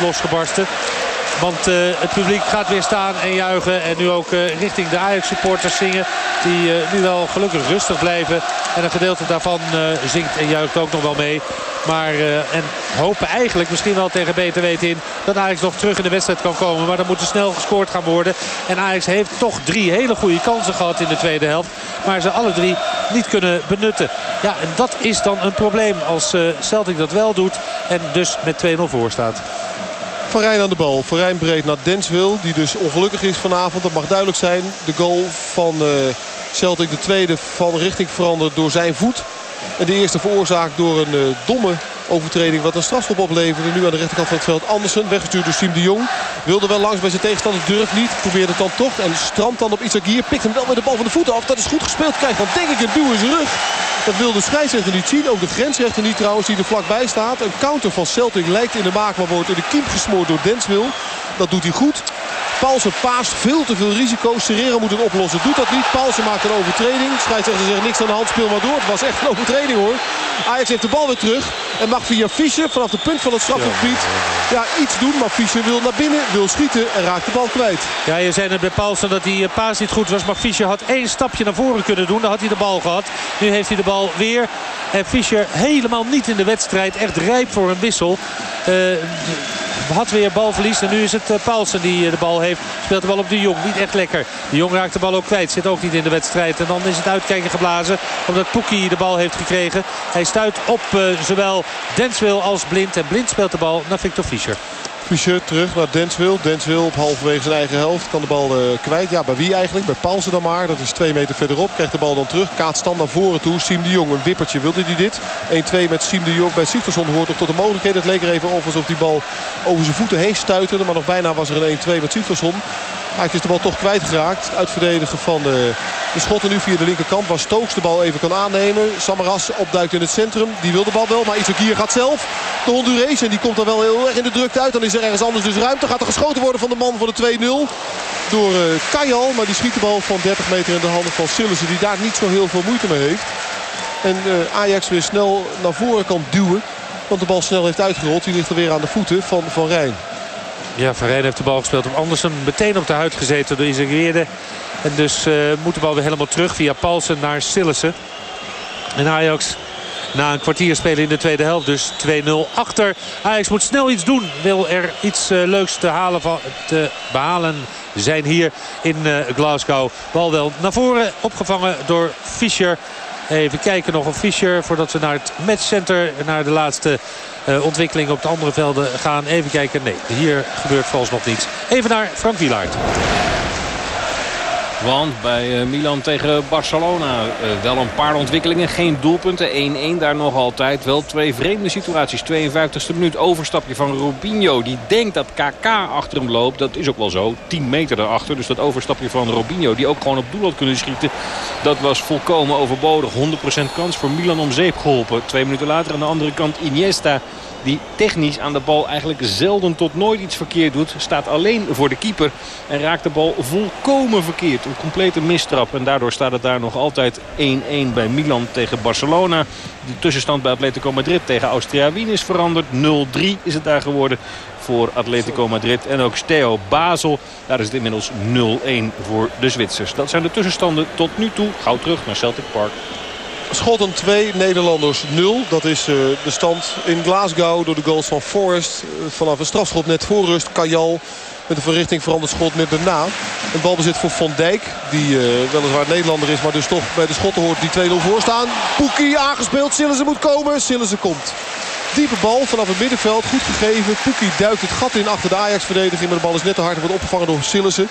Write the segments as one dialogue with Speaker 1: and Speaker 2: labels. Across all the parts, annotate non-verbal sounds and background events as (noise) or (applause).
Speaker 1: losgebarsten. Want uh, het publiek gaat weer staan en juichen. En nu ook uh, richting de Ajax-supporters zingen. Die uh, nu wel gelukkig rustig blijven. En een gedeelte daarvan zingt en juicht ook nog wel mee. Maar, en hopen eigenlijk misschien wel tegen beter weten in... dat Ajax nog terug in de wedstrijd kan komen. Maar dan moet er snel gescoord gaan worden. En Ajax heeft toch drie hele goede kansen gehad in de tweede helft. Maar ze alle drie niet kunnen benutten. Ja, en dat is dan een probleem als Celtic dat wel doet. En dus met 2-0 voor staat.
Speaker 2: Van aan de bal. Van breed naar Denswil. Die dus ongelukkig is vanavond. Dat mag duidelijk zijn. De goal van uh, Celtic de tweede van richting veranderd door zijn voet. En de eerste veroorzaakt door een uh, domme overtreding wat een strafschop opleverde. Nu aan de rechterkant van het veld Andersen. Weggestuurd door Siem de Jong. Wilde wel langs bij zijn tegenstander. Durft niet. Probeert het dan toch. En strandt dan op Isagir. Pikt hem wel met de bal van de voeten af. Dat is goed gespeeld. Krijgt dan denk ik een duw in zijn rug. Dat wil de scheidsrechter niet zien. Ook de grensrechter niet trouwens die er vlakbij staat. Een counter van Celtic lijkt in de maak. Maar wordt in de kiem gesmoord door Denswil. Dat doet hij goed. Paulsen paast veel te veel risico. Serrero moet het oplossen. Doet dat niet. Paulsen maakt een overtreding. Scheidsrechter zegt niks aan de hand. Speel maar door. Het was echt een overtreding hoor. Ajax heeft de bal weer terug. En mag via Fischer vanaf de punt van het strafgebied ja, iets doen. Maar Fischer wil naar binnen. Wil schieten. En raakt de bal kwijt.
Speaker 1: Ja, je zei net bij Paulsen dat die eh, paas niet goed was. Maar Fischer had één stapje naar voren kunnen doen. Dan had hij de bal gehad. Nu heeft hij de bal weer. En Fischer helemaal niet in de wedstrijd. Echt rijp voor een wissel. Uh, had weer balverlies. En nu is het uh, Paulsen die de bal heeft. Speelt de bal op de Jong. Niet echt lekker. De Jong raakt de bal ook kwijt. Zit ook niet in de wedstrijd. En dan is het uitkijken geblazen. Omdat Poekie de bal heeft gekregen. Hij stuit op uh, zowel Denswil als Blind. En Blind speelt de bal naar Victor Fischer.
Speaker 2: Fischer terug naar Denswil. Denswil op halverwege zijn eigen helft. Kan de bal uh, kwijt. Ja, bij wie eigenlijk? Bij Paulsen dan maar. Dat is twee meter verderop. Krijgt de bal dan terug. Kaatst naar voren toe. Siem de Jong. Een wippertje. Wilde hij dit? 1-2 met Siem de Jong. Bij Sifterson hoort toch tot de mogelijkheid. Het leek er even of alsof die bal over zijn voeten heen stuiterde. Maar nog bijna was er een 1-2 met Hij is de bal toch kwijtgeraakt. Uitverdedigen van de, de schotten nu via de linkerkant. Waar Stokes de bal even kan aannemen. Samaras opduikt in het centrum. Die wil de bal wel. Maar Isakir gaat zelf. De Hondurees. En die komt dan wel heel erg in de drukte uit. Dan is er ergens anders dus ruimte. Gaat er geschoten worden van de man van de 2-0. Door uh, Kajal. Maar die schiet de bal van 30 meter in de handen van Sillissen. Die daar niet zo heel veel moeite mee heeft. En uh, Ajax weer snel naar voren kan duwen. Want de bal snel heeft uitgerold. Die ligt er weer aan de voeten van Van Rijn.
Speaker 1: Ja, Rijn heeft de bal gespeeld op Andersen. Meteen op de huid gezeten door Izagirre. En dus uh, moet de bal weer helemaal terug via Paulsen naar Sillissen. En Ajax na een kwartier spelen in de tweede helft. Dus 2-0 achter. Ajax moet snel iets doen. Wil er iets uh, leuks te, halen van, te behalen zijn hier in uh, Glasgow. Bal wel naar voren. Opgevangen door Fischer. Even kijken nog of Fischer voordat we naar het matchcenter, naar de laatste uh, ontwikkeling op de andere velden gaan. Even kijken. Nee, hier gebeurt volgens nog niets. Even naar Frank Wielaert.
Speaker 3: Want bij eh, Milan tegen Barcelona uh, wel een paar ontwikkelingen. Geen doelpunten. 1-1 daar nog altijd. Wel twee vreemde situaties. 52e minuut overstapje van Robinho. Die denkt dat KK achter hem loopt. Dat is ook wel zo. 10 meter daarachter. Dus dat overstapje van Robinho. Die ook gewoon op doel had kunnen schieten. Dat was volkomen overbodig. 100% kans voor Milan om zeep geholpen. Twee minuten later aan de andere kant Iniesta die technisch aan de bal eigenlijk zelden tot nooit iets verkeerd doet. Staat alleen voor de keeper en raakt de bal volkomen verkeerd. Een complete mistrap en daardoor staat het daar nog altijd 1-1 bij Milan tegen Barcelona. De tussenstand bij Atletico Madrid tegen Austria Wien is veranderd. 0-3 is het daar geworden voor Atletico Madrid. En ook Steo Basel. Daar is het inmiddels 0-1 voor de Zwitsers. Dat zijn de tussenstanden tot nu toe. Gauw terug naar Celtic Park.
Speaker 2: Schotten 2, Nederlanders 0. Dat is uh, de stand in Glasgow door de goals van Forrest. Uh, vanaf een strafschop net voor rust. Kajal met een verrichting veranderd schot net daarna. Een balbezit voor Van Dijk. Die uh, weliswaar Nederlander is, maar dus toch bij de schotten hoort die 2-0 voor staan. Poekie aangespeeld. Sillissen moet komen. Sillissen komt. Diepe bal vanaf het middenveld. Goed gegeven. Poekie duikt het gat in achter de Ajax-verdediging. Maar de bal is net te hard. Wordt opgevangen door Sillissen.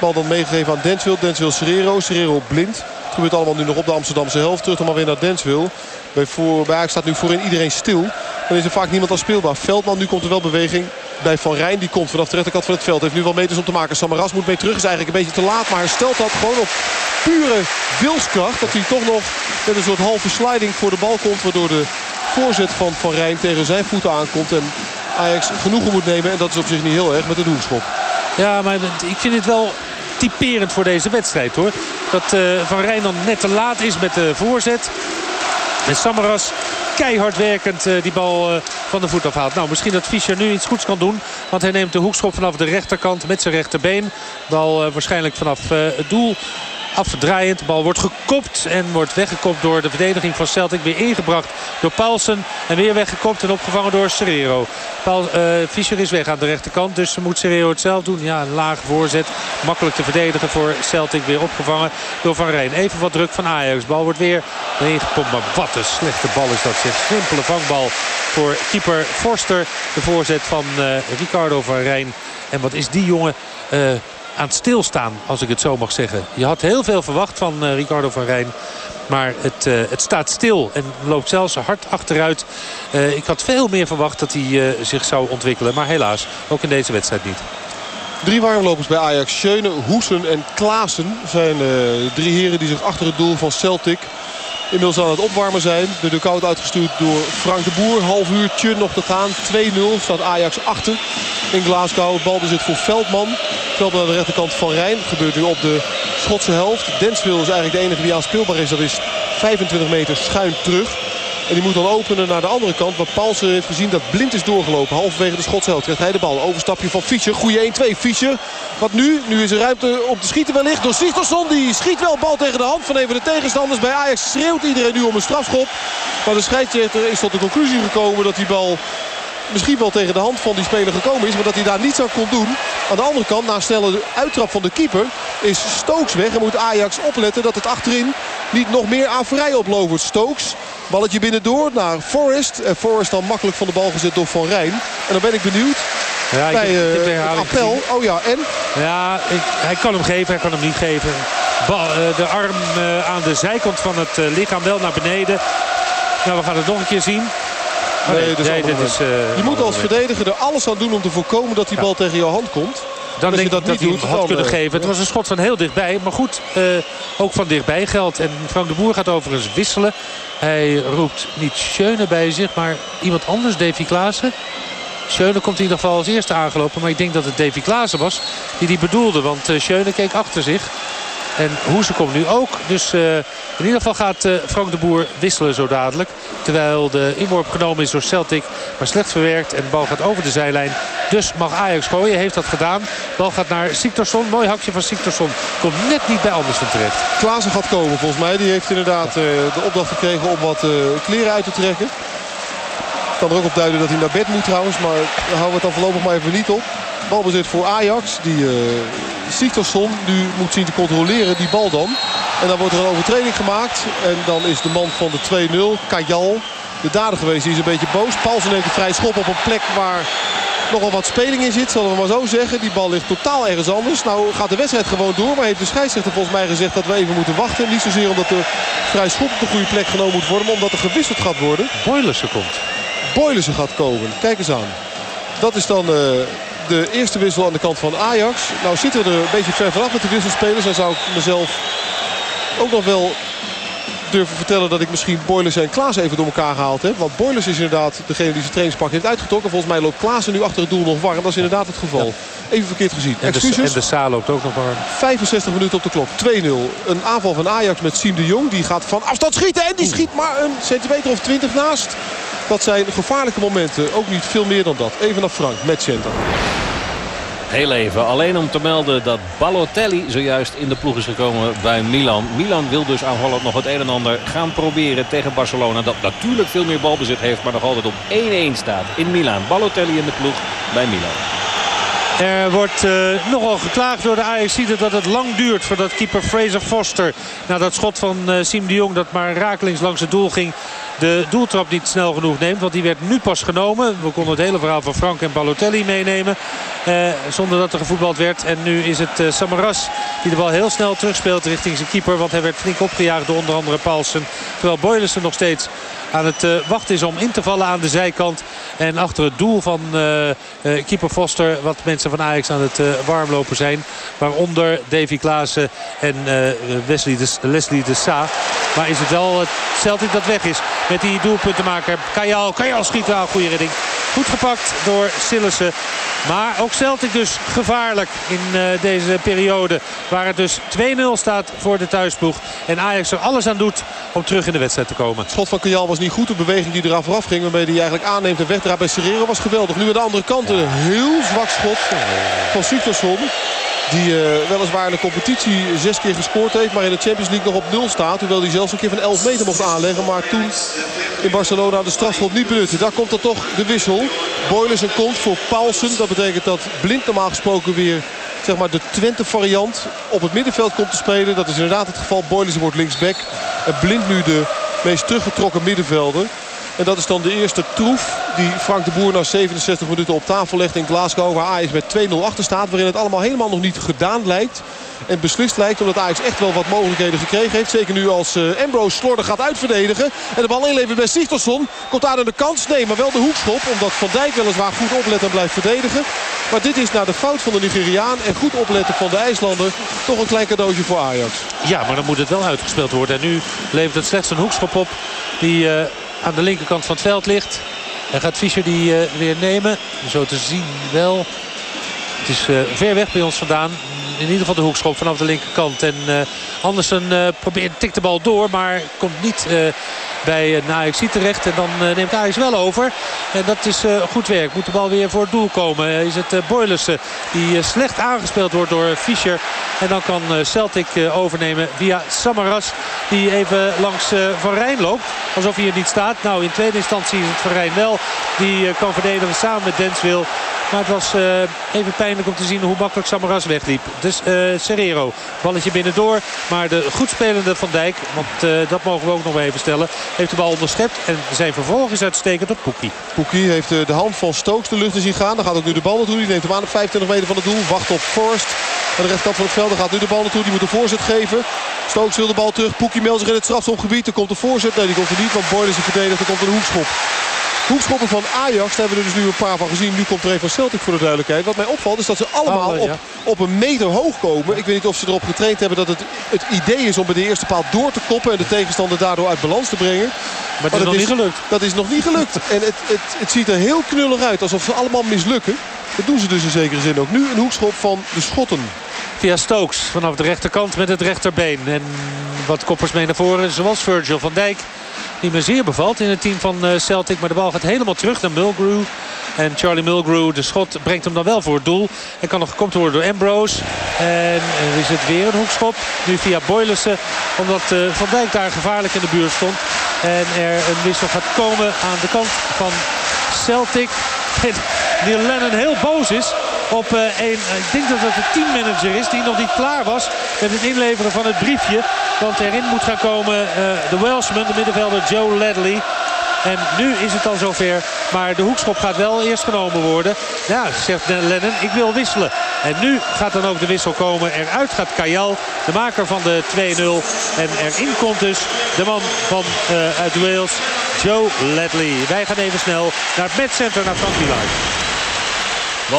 Speaker 2: Bal dan meegegeven aan Denswil. Denswil Serrero. Serrero blind. Het gebeurt allemaal nu nog op de Amsterdamse helft. Terug dan maar weer naar Denswil. Bij, voor, staat nu voorin iedereen stil. Dan is er vaak niemand als speelbaar. Veldman, nu komt er wel beweging bij Van Rijn. Die komt vanaf de rechterkant van het veld. Heeft nu wel meters om te maken. Samaras moet mee terug. Is eigenlijk een beetje te laat. Maar hij stelt dat gewoon op pure wilskracht. Dat hij toch nog met een soort halve sliding voor de bal komt. Waardoor de voorzet van Van Rijn tegen zijn voeten aankomt. En Ajax genoegen moet nemen. En dat is op zich niet heel erg met de doelschop.
Speaker 1: Ja, maar ik vind het wel typerend voor deze wedstrijd hoor. Dat uh, Van Rijn dan net te laat is met de voorzet. En Samaras keihard werkend die bal van de voet afhaalt. Nou, misschien dat Fischer nu iets goeds kan doen. Want hij neemt de hoekschop vanaf de rechterkant met zijn rechterbeen. Bal waarschijnlijk vanaf het doel afdraaiend. De bal wordt gekopt en wordt weggekopt door de verdediging van Celtic. Weer ingebracht door Paulsen. En weer weggekopt en opgevangen door Serrero. Paul, uh, Fischer is weg aan de rechterkant. Dus moet Serrero het zelf doen. Ja, een lage voorzet. Makkelijk te verdedigen voor Celtic. Weer opgevangen door Van Rijn. Even wat druk van Ajax. Bal wordt weer ingepompt. Maar wat een slechte bal is dat. Zeg. Simpele vangbal voor keeper Forster. De voorzet van uh, Ricardo van Rijn. En wat is die jongen... Uh, aan stilstaan, als ik het zo mag zeggen. Je had heel veel verwacht van uh, Ricardo van Rijn. Maar het, uh, het staat stil en loopt zelfs hard achteruit. Uh, ik had veel meer verwacht dat hij zich zou ontwikkelen. Maar helaas, ook in deze wedstrijd niet.
Speaker 2: Drie warmlopers bij Ajax. Schöne, Hoesen en Klaassen zijn drie heren die zich achter het doel van Celtic inmiddels aan het opwarmen zijn. De dugout uitgestuurd door Frank de Boer. Half uurtje nog te gaan. 2-0 staat Ajax achter in Glasgow. Balbezit voor Veldman. Veldman aan de rechterkant van Rijn. gebeurt nu op de Schotse helft. Denswil is eigenlijk de enige die aanspeelbaar is. Dat is 25 meter schuin terug. En die moet dan openen naar de andere kant. Maar Paulsen heeft gezien dat Blind is doorgelopen. Halverwege de schotsheld krijgt hij de bal. Overstapje van Fischer. Goeie 1-2. Fischer. Wat nu? Nu is er ruimte om te schieten wellicht door Sigtorsson. Die schiet wel bal tegen de hand van even de tegenstanders. Bij Ajax schreeuwt iedereen nu om een strafschop. Maar de scheidsrechter is tot de conclusie gekomen dat die bal misschien wel tegen de hand van die speler gekomen is. Maar dat hij daar niets aan kon doen. Aan de andere kant, na een snelle uittrap van de keeper, is Stokes weg. En moet Ajax opletten dat het achterin niet nog meer aan vrij oploopt. Stokes, balletje binnendoor naar Forrest. En Forrest dan makkelijk van de bal gezet door Van Rijn. En dan ben ik benieuwd ja, ik bij uh, appel. Oh ja, en?
Speaker 1: Ja, ik, hij kan hem geven, hij kan hem niet geven. Bal, uh, de arm uh, aan de zijkant van het lichaam wel naar beneden. Nou, we gaan het nog een keer zien.
Speaker 2: Nee, dus nee, dit is, uh, je moet als verdediger er alles aan doen om te voorkomen dat die bal tegen jouw hand komt.
Speaker 1: Dan denk ik dat, dat hij hem had kunnen uh, geven. Het was een schot van heel dichtbij. Maar goed, uh, ook van dichtbij geldt. En Frank de Boer gaat overigens wisselen. Hij roept niet Schöne bij zich, maar iemand anders, Davy Klaassen. Schöne komt in ieder geval als eerste aangelopen. Maar ik denk dat het Davy Klaassen was die die bedoelde. Want Schöne keek achter zich. En Hoese komt nu ook. Dus uh, in ieder geval gaat uh, Frank de Boer wisselen zo dadelijk. Terwijl de inworp genomen is door Celtic. Maar slecht verwerkt. En de bal gaat over de zijlijn. Dus mag Ajax gooien. Heeft dat gedaan. De bal gaat naar Siktorsson. Mooi hakje van Siktorsson. Komt net niet bij Andersen terecht.
Speaker 2: Klaassen gaat komen volgens mij. Die heeft inderdaad uh, de opdracht gekregen om wat kleren uit te trekken. Ik kan er ook op duiden dat hij naar bed moet trouwens. Maar daar houden we het dan voorlopig maar even niet op. Balbezit voor Ajax. Die Sigtorsson nu moet zien te controleren die bal dan. En dan wordt er een overtreding gemaakt. En dan is de man van de 2-0, Kajal, de dader geweest. Die is een beetje boos. Paulsen neemt een vrij schop op een plek waar nogal wat speling in zit. Zullen we maar zo zeggen. Die bal ligt totaal ergens anders. Nou gaat de wedstrijd gewoon door. Maar heeft de scheidsrechter volgens mij gezegd dat we even moeten wachten. Niet zozeer omdat er vrij schop op de goede plek genomen moet worden. Maar omdat er gewisseld gaat worden.
Speaker 1: Boylissen komt.
Speaker 2: Boylissen gaat komen. Kijk eens aan. Dat is dan... Uh, de eerste wissel aan de kant van Ajax. Nou zitten we er een beetje ver vanaf met de wisselspelers. Dan zou ik mezelf ook nog wel durven vertellen dat ik misschien Boilers en Klaas even door elkaar gehaald heb. Want Boilers is inderdaad degene die zijn trainingspak heeft uitgetrokken. Volgens mij loopt Klaas nu achter het doel nog warm. Dat is inderdaad het geval. Even verkeerd gezien.
Speaker 1: En de, en de Saal loopt ook nog warm.
Speaker 2: 65 minuten op de klok. 2-0. Een aanval van Ajax met Siem de Jong. Die gaat van afstand schieten. En die schiet maar een centimeter of 20 naast. Dat zijn gevaarlijke momenten. Ook niet veel meer dan dat. Even naar Frank. Matchcenter.
Speaker 3: Heel even, alleen om te melden dat Balotelli zojuist in de ploeg is gekomen bij Milan. Milan wil dus aanvallend nog het een en ander gaan proberen tegen Barcelona. Dat natuurlijk veel meer balbezit heeft, maar nog altijd op 1-1 staat in Milan. Balotelli in de ploeg bij Milan.
Speaker 1: Er wordt uh, nogal geklaagd door de Ajaxide dat het lang duurt voordat keeper Fraser Foster... na dat schot van uh, Siem de Jong dat maar rakelings langs het doel ging de doeltrap niet snel genoeg neemt. Want die werd nu pas genomen. We konden het hele verhaal van Frank en Balotelli meenemen. Eh, zonder dat er gevoetbald werd. En nu is het eh, Samaras die de bal heel snel terugspeelt richting zijn keeper. Want hij werd flink opgejaagd door onder andere Paulsen. Terwijl Boylissen nog steeds aan het wachten is om in te vallen aan de zijkant. En achter het doel van uh, uh, keeper Foster wat mensen van Ajax aan het warmlopen zijn. Waaronder Davy Klaassen en Wesley de, Leslie de Sa. Maar is het wel Celtic dat weg is met die doelpuntenmaker Kajal. Kajal schiet wel, goede redding. Goed gepakt door Sillissen. Maar ook Celtic dus gevaarlijk in uh, deze periode. Waar het dus 2-0 staat voor de thuisploeg. En Ajax er alles aan doet om terug in de wedstrijd te komen.
Speaker 2: Het schot van Kajal was niet goed. De beweging die eraan vooraf ging. Waarmee hij eigenlijk aanneemt en wegdraait bij Serrero was geweldig. Nu aan de andere kant een heel zwak schot van Sigtorsson. Die uh, weliswaar in de competitie zes keer gescoord heeft. Maar in de Champions League nog op nul staat. Hoewel hij zelfs een keer van 11 meter mocht aanleggen. Maar toen in Barcelona de strafschop niet benutten. Daar komt dan toch de wissel. Boylissen komt voor Paulsen. Dat betekent dat Blind normaal gesproken weer zeg maar, de Twente variant op het middenveld komt te spelen. Dat is inderdaad het geval. Boylissen wordt linksback. En Blind nu de meest teruggetrokken middenvelder. En dat is dan de eerste troef die Frank de Boer na 67 minuten op tafel legt in Glasgow. Waar Ajax met 2-0 achter staat. Waarin het allemaal helemaal nog niet gedaan lijkt. En beslist lijkt omdat Ajax echt wel wat mogelijkheden gekregen heeft. Zeker nu als uh, Ambrose slordig gaat uitverdedigen. En de bal inlevert bij Sigtorsson. Komt daar aan de kans? Nee, maar wel de hoekschop. Omdat Van Dijk weliswaar goed oplet en blijft verdedigen. Maar dit is naar de fout van de Nigeriaan. En goed opletten van de IJslander. Toch een klein cadeautje voor Ajax.
Speaker 1: Ja, maar dan moet het wel uitgespeeld worden. En nu levert het slechts een hoekschop op. Die uh, aan de linkerkant van het veld ligt. En gaat Fischer die uh, weer nemen. Zo te zien wel. Het is uh, ver weg bij ons vandaan. In ieder geval de hoekschop vanaf de linkerkant. En uh, Andersen probeert tikt de bal door. Maar komt niet bij uh, Ajax terecht. En dan neemt Ajax wel over. En dat is goed werk. Moet de bal weer voor het doel komen. is het Boylussen die slecht aangespeeld wordt door Fischer. En dan kan Celtic overnemen via Samaras. Die even langs Van Rijn loopt. Alsof hij er niet staat. Nou in tweede instantie is het Van Rijn wel. Die kan verdedigen samen met Denswil. Maar het was even pijnlijk om te zien hoe makkelijk Samaras wegliep. Dus Serrero. Balletje binnendoor. Maar de goed spelende Van Dijk. Want dat mogen we ook nog even stellen. Heeft de bal onderschept. En zijn vervolg is uitstekend op Poekie.
Speaker 2: Poekie heeft de hand van Stokes de lucht te zien gaan. Dan gaat ook nu de bal naartoe. Die neemt hem aan op 25 meter van het doel. Wacht op Forrest. Aan de rechterkant van het veld. Gaat nu de bal naartoe. Die moet een voorzet geven. Stokes wil de bal terug. Poekie meldt zich in het strafschopgebied. Er komt de voorzet. Nee, die komt er niet. Want Boyd is verdedigd. Er komt een hoekschop. Hoekschoppen van Ajax, daar hebben we er dus nu een paar van gezien. Nu komt er een van Celtic voor de duidelijkheid. Wat mij opvalt is dat ze allemaal op, op een meter hoog komen. Ik weet niet of ze erop getraind hebben dat het het idee is om bij de eerste paal door te koppen. En de tegenstander daardoor uit balans te brengen.
Speaker 1: Maar dat is nog niet gelukt.
Speaker 2: Dat is nog niet gelukt. (laughs) En het, het, het ziet er heel knullig uit. Alsof ze allemaal mislukken. Dat doen ze dus in zekere zin ook. Nu een hoekschop van de Schotten.
Speaker 1: Via Stokes vanaf de rechterkant met het rechterbeen. En wat koppers mee naar voren. Zoals Virgil van Dijk die me zeer bevalt in het team van eh, Celtic. Maar de bal gaat helemaal terug naar Mulgrew. En Charlie Mulgrew, de schot, brengt hem dan wel voor het doel. En kan nog gekomen worden door Ambrose. En er is het weer een hoekschop. Nu via Boylissen. Omdat uh, Van Dijk daar gevaarlijk in de buurt stond. En er een wissel gaat komen aan de kant van Celtic. En Lennon heel boos is op uh, een, ik denk dat het de teammanager is die nog niet klaar was met het inleveren van het briefje. Want erin moet gaan komen uh, de Welshman, de middenvelder Joe Ledley. En nu is het al zover. Maar de hoekschop gaat wel eerst genomen worden. Ja, zegt Lennon, ik wil wisselen. En nu gaat dan ook de wissel komen. Eruit gaat Kajal, de maker van de 2-0. En erin komt dus de man van, uh, uit Wales, Joe Ledley. Wij gaan even snel naar het matchcenter, naar Frank.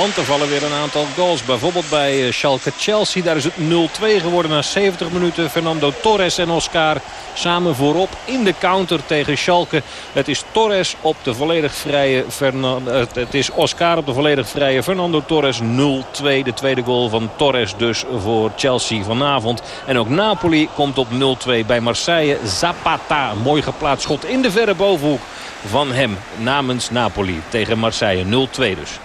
Speaker 3: Want er vallen weer een aantal goals. Bijvoorbeeld bij eh, Schalke Chelsea. Daar is het 0-2 geworden na 70 minuten. Fernando Torres en Oscar samen voorop in de counter tegen Schalke. Het is Torres op de volledig vrije Fernando, eh, Het is Oscar op de volledig vrije Fernando Torres 0-2. De tweede goal van Torres dus voor Chelsea vanavond. En ook Napoli komt op 0-2 bij Marseille. Zapata, mooi geplaatst schot in de verre bovenhoek van hem namens Napoli tegen Marseille 0-2 dus.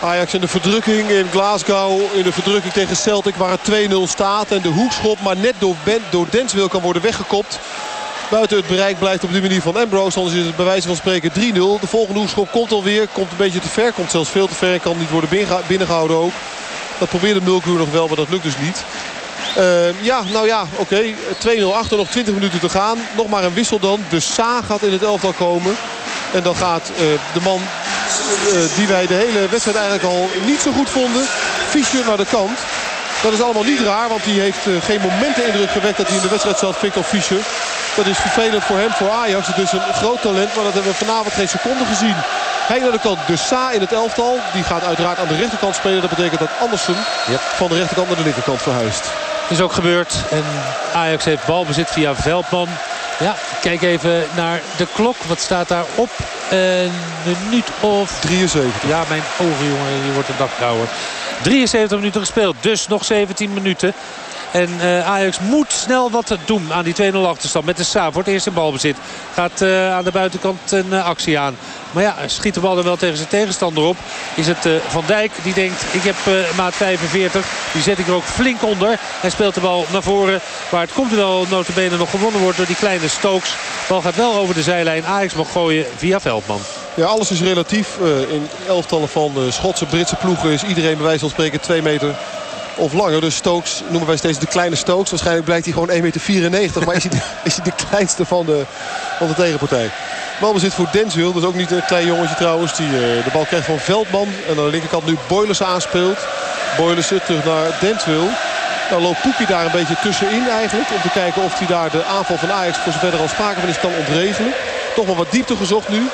Speaker 2: Ajax in de verdrukking in Glasgow. In de verdrukking tegen Celtic waar het 2-0 staat. En de hoekschop maar net door, door Denswil kan worden weggekopt. Buiten het bereik blijft op die manier van Ambrose. Anders is het bij wijze van spreken 3-0. De volgende hoekschop komt alweer. Komt een beetje te ver. Komt zelfs veel te ver. Kan niet worden binnengehouden ook. Dat probeerde Mulker nog wel, maar dat lukt dus niet. Uh, ja, nou ja, oké. Okay. 2-0 achter, nog 20 minuten te gaan. Nog maar een wissel dan. De Sa gaat in het elftal komen. En dan gaat uh, de man uh, die wij de hele wedstrijd eigenlijk al niet zo goed vonden. Fischer naar de kant. Dat is allemaal niet raar, want hij heeft uh, geen momenten indruk gewekt dat hij in de wedstrijd zat, Victor Fischer. Dat is vervelend voor hem, voor Ajax. Het is een groot talent, maar dat hebben we vanavond geen seconde gezien. Hij naar de kant, de Sa in het elftal. Die gaat uiteraard aan de rechterkant spelen. Dat betekent dat Andersen yep. van de rechterkant naar de linkerkant verhuist.
Speaker 1: is ook gebeurd. En Ajax heeft balbezit via Veldman. Ja, kijk even naar de klok. Wat staat daar op? Een minuut of...
Speaker 2: 73.
Speaker 1: Ja, mijn ogen, jongen. Hier wordt de dag kouder. 73 minuten gespeeld. Dus nog 17 minuten. En uh, Ajax moet snel wat doen aan die 2-0 achterstand. Met de Sa voor het eerst in balbezit. Gaat uh, aan de buitenkant een uh, actie aan. Maar ja, schiet de bal er wel tegen zijn tegenstander op. Is het Van Dijk die denkt, ik heb maat 45. Die zet ik er ook flink onder. Hij speelt de bal naar voren. Maar het komt wel notabene nog gewonnen wordt door die kleine Stokes. De bal gaat wel over de zijlijn. Ajax mag gooien via Veldman.
Speaker 2: Ja, alles is relatief. in elftallen van de Schotse, Britse ploegen is iedereen bij wijze van spreken 2 meter of langer. Dus Stokes noemen wij steeds de kleine Stokes. Waarschijnlijk blijkt hij gewoon 1,94 meter. Maar is hij, de, (laughs) is hij de kleinste van de, van de tegenpartij. Balbezit voor Denswil. Dat is ook niet een klein jongetje trouwens. Die uh, de bal krijgt van Veldman. En aan de linkerkant nu Boilers aanspeelt. Boilers terug naar Denswil. Dan loopt Poekie daar een beetje tussenin eigenlijk. Om te kijken of hij daar de aanval van Ajax voor zover er al sprake van is kan ontregelen. Toch wel wat diepte gezocht nu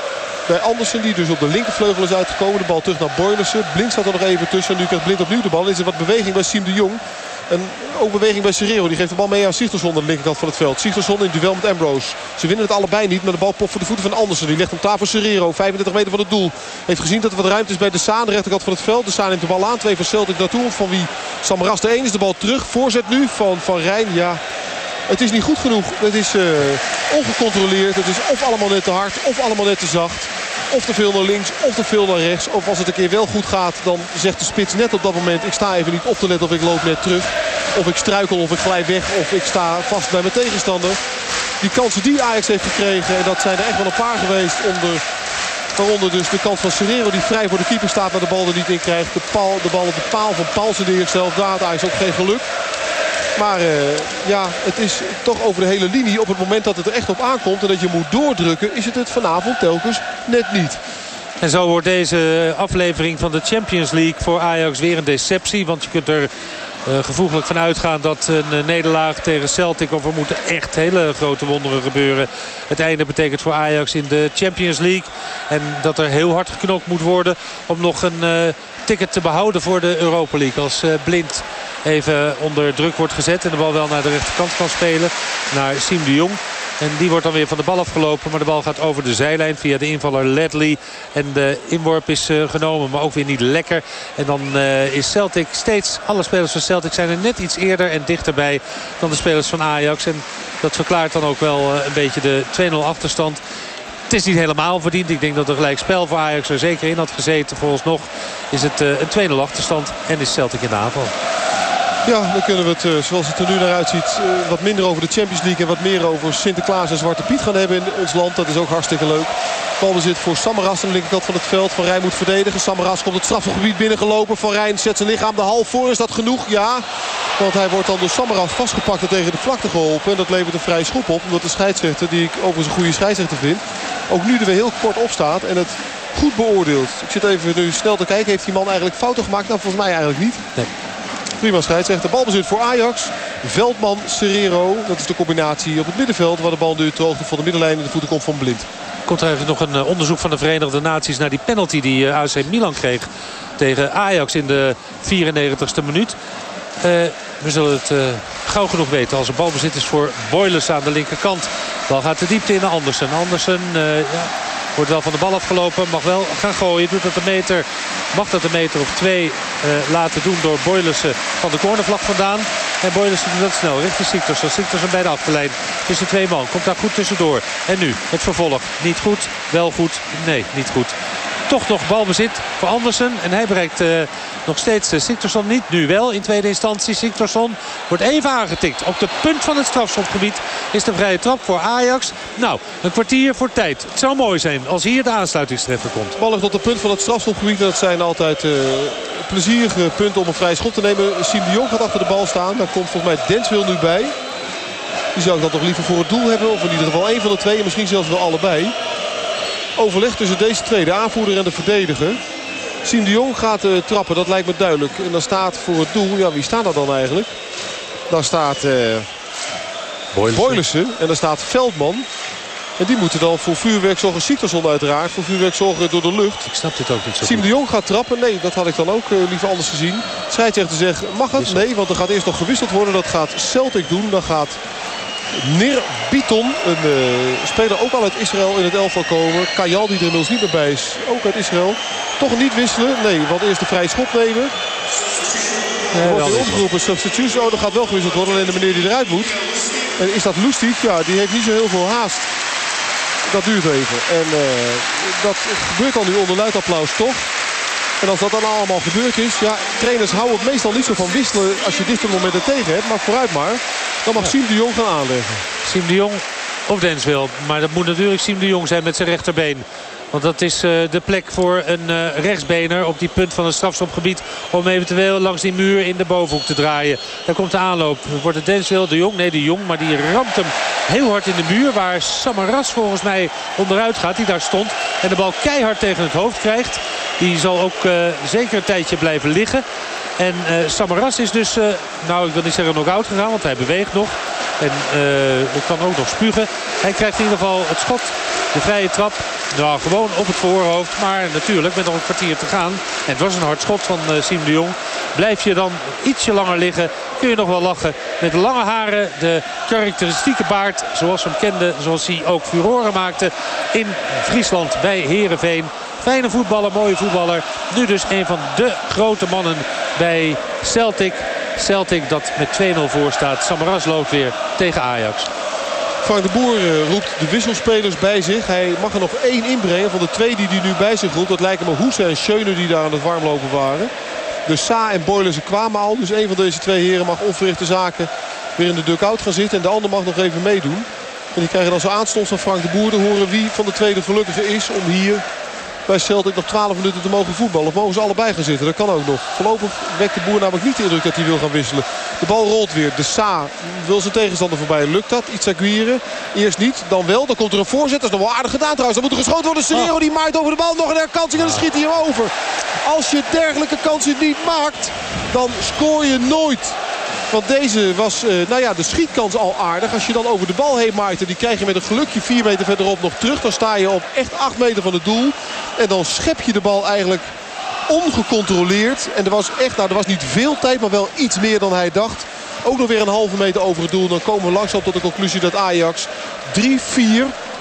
Speaker 2: bij Andersen. Die dus op de linkervleugel is uitgekomen. De bal terug naar Boylissen. Blind staat er nog even tussen. Nu krijgt Blind opnieuw de bal. Is er wat beweging bij Siem de Jong. En ook beweging bij Serrero. Die geeft de bal mee aan Sigtersson aan de linkerkant van het veld. Sigtersson in duel met Ambrose. Ze winnen het allebei niet. Maar de bal popt voor de voeten van Andersen. Die legt hem klaar voor Serrero. 35 meter van het doel. Heeft gezien dat er wat ruimte is bij de Saan. De rechterkant van het veld. De Saan neemt de bal aan. Twee van Celtic naartoe. Van wie Samaras de 1 is. De bal terug. Voorzet nu van Van Rijn. Ja, het is niet goed genoeg. Het is uh, ongecontroleerd. Het is of allemaal net te hard of allemaal net te zacht. Of te veel naar links of te veel naar rechts. Of als het een keer wel goed gaat dan zegt de spits net op dat moment... ik sta even niet op te letten of ik loop net terug. Of ik struikel of ik glij weg of ik sta vast bij mijn tegenstander. Die kansen die Ajax heeft gekregen, en dat zijn er echt wel een paar geweest onder... Waaronder dus de kans van Serrero die vrij voor de keeper staat maar de bal er niet in krijgt. De, paal, de bal op de paal van Paulsen eerste helft. Daar had Ajax ook geen geluk. Maar uh, ja, het is toch over de hele linie. Op het moment dat het er echt op aankomt en dat je moet doordrukken... is het het vanavond telkens net niet.
Speaker 1: En zo wordt deze aflevering van de Champions League voor Ajax weer een deceptie. Want je kunt er uh, gevoeglijk van uitgaan dat een uh, nederlaag tegen Celtic... of er moeten echt hele grote wonderen gebeuren. Het einde betekent voor Ajax in de Champions League. En dat er heel hard geknokt moet worden om nog een ticket te behouden voor de Europa League. Als Blind even onder druk wordt gezet. En de bal wel naar de rechterkant kan spelen. Naar Siem de Jong. En die wordt dan weer van de bal afgelopen. Maar de bal gaat over de zijlijn via de invaller Ledley. En de inworp is uh, genomen, maar ook weer niet lekker. En dan uh, is Celtic steeds... Alle spelers van Celtic zijn er net iets eerder en dichterbij dan de spelers van Ajax. En dat verklaart dan ook wel uh, een beetje de 2-0 achterstand. Het is niet helemaal verdiend. Ik denk dat er gelijk spel voor Ajax er zeker in had gezeten. Volgens nog is het een 2-0 achterstand en is Celtic in de aanval.
Speaker 2: Ja, dan kunnen we het, eh, zoals het er nu naar uitziet, eh, wat minder over de Champions League... en wat meer over Sinterklaas en Zwarte Piet gaan hebben in ons land. Dat is ook hartstikke leuk. Balbezit voor Samaras aan de linkerkant van het veld. Van Rijn moet verdedigen. Samaras komt het strafgebied binnengelopen. Van Rijn zet zijn lichaam de hal voor. Is dat genoeg? Ja. Want hij wordt dan door Samaras vastgepakt en tegen de vlakte geholpen. En dat levert een vrije schop op. Omdat de scheidsrechter, die ik overigens een goede scheidsrechter vind... ook nu er weer heel kort op staat en het goed beoordeelt. Ik zit even nu snel te kijken. Heeft die man eigenlijk fouten gemaakt? Nou, volgens mij eigenlijk niet. Prima scheidsrechter. Balbezit voor Ajax. Veldman, Serrero. Dat is de combinatie op het middenveld. Waar de bal nu te hoogte van de middenlijn in de voeten komt van Blind.
Speaker 1: Komt er eigenlijk nog een eh, onderzoek van de Verenigde Naties naar die penalty die eh, AC Milan kreeg tegen Ajax in de 94ste minuut. Uh, we zullen het gauw genoeg weten als er balbezit is voor Boilers aan de linkerkant. Bal gaat de diepte in Andersen. Andersen uh, ja, Wordt wel van de bal afgelopen. Mag wel gaan gooien. Doet dat een meter. Mag dat een meter of twee uh, laten doen door Boylissen van de cornervlag vandaan. En Boylissen doet dat snel richting Siktorsson. Siktorsson bij de achterlijn. Tussen twee man. Komt daar goed tussendoor. En nu het vervolg. Niet goed. Wel goed. Nee, niet goed toch nog balbezit voor Andersen. En hij bereikt uh, nog steeds uh, niet. Nu wel in tweede instantie. Siktorsson wordt even aangetikt. Op de punt van het strafschopgebied is de vrije trap voor Ajax. Nou, een kwartier voor tijd. Het zou mooi zijn als hier de aansluitingstreffer komt.
Speaker 2: Bal ligt op de punt van het strafschopgebied. Dat zijn altijd... Uh plezierige punten om een vrije schop te nemen. Jong gaat achter de bal staan. Daar komt volgens mij Denswil nu bij. Die zou ik dan toch liever voor het doel hebben. Of in ieder geval één van de twee. Misschien zelfs wel allebei overleg tussen deze twee, de aanvoerder en de verdediger. Siem de Jong gaat uh, trappen, dat lijkt me duidelijk. En dan staat voor het doel, ja wie staat er dan eigenlijk? Daar staat uh, Boylissen en daar staat Veldman. En die moeten dan voor vuurwerk zorgen. Uiteraard. Voor vuurwerk zorgen door de lucht.
Speaker 1: Ik snap dit ook niet zo
Speaker 2: Siem de Jong gaat trappen. Nee, dat had ik dan ook uh, liever anders gezien. Scheidsrechter zegt, mag het? Nee, want er gaat eerst nog gewisseld worden. Dat gaat Celtic doen. Dan gaat Nir Biton, een uh, speler ook al uit Israël in het elftal komen. Kajal, die er inmiddels niet meer bij is, ook uit Israël. Toch niet wisselen? Nee, want eerst de vrije schop nemen. Er wordt weer opgeroepen, substitutie. Oh, dat gaat wel gewisseld worden, alleen de meneer die eruit moet. En is dat Lustig? Ja, die heeft niet zo heel veel haast. Dat duurt even. En uh, dat gebeurt dan nu onder luid applaus toch. En als dat dan allemaal gebeurd is... Ja, trainers houden het meestal niet zo van wisselen als je dit momenten tegen hebt. Maar vooruit maar. Dan mag ja. Siem de Jong gaan aanleggen.
Speaker 1: Siem de Jong of Denswil. Maar dat moet natuurlijk Siem de Jong zijn met zijn rechterbeen. Want dat is uh, de plek voor een uh, rechtsbener op die punt van het strafschopgebied. Om eventueel langs die muur in de bovenhoek te draaien. Daar komt de aanloop. Wordt het Denswil de Jong? Nee, de Jong. Maar die ramt hem heel hard in de muur. Waar Samaras volgens mij onderuit gaat. Die daar stond. En de bal keihard tegen het hoofd krijgt. Die zal ook uh, zeker een tijdje blijven liggen. En Samaras is dus, nou ik wil niet zeggen knock-out gegaan, want hij beweegt nog. En kan ook nog spugen. Hij krijgt in ieder geval het schot, de vrije trap. Nou, gewoon op het voorhoofd. Maar natuurlijk met nog een kwartier te gaan. En het was een hard schot van uh, Siem de Jong. Blijf je dan ietsje langer liggen, kun je nog wel lachen. Met lange haren, de karakteristieke baard. Zoals we hem kenden, zoals hij ook furoren maakte in Friesland bij Heerenveen. Fijne voetballer, mooie voetballer. Nu dus een van de grote mannen bij Celtic. Celtic dat met 2-0 voor staat. Samaras loopt weer tegen Ajax.
Speaker 2: Frank de Boer uh, roept de wisselspelers bij zich. Hij mag er nog één inbrengen van de twee die hij nu bij zich roept. Dat lijken me Hoese en Schöne die daar aan het warmlopen waren. Dus Sa en Boylen kwamen al. Dus een van deze twee heren mag onverrichte zaken weer in de dugout gaan zitten. En de ander mag nog even meedoen. En die krijgen dan zo aanstonds van Frank de Boer te horen wie van de tweede gelukkige is om hier bij Celtic nog 12 minuten te mogen voetballen. Of mogen ze allebei gaan zitten? Dat kan ook nog. Voorlopig wekt de boer namelijk niet de indruk dat hij wil gaan wisselen. De bal rolt weer. De Sa wil zijn tegenstander voorbij. Lukt dat? Iets Aguirre. Eerst niet, dan wel. Dan komt er een voorzet. Dat is nog wel aardig gedaan trouwens. Dan moet er geschoten worden. Serrero die maait over de bal. Nog een herkansing en dan schiet hij hem over. Als je dergelijke kansen niet maakt, dan scoor je nooit. Want deze was uh, nou ja, de schietkans al aardig. Als je dan over de bal heen maait. Die krijg je met een gelukje 4 meter verderop nog terug. Dan sta je op echt 8 meter van het doel. En dan schep je de bal eigenlijk ongecontroleerd. En er was echt, nou er was niet veel tijd. Maar wel iets meer dan hij dacht. Ook nog weer een halve meter over het doel. Dan komen we langzaam tot de conclusie dat Ajax 3-4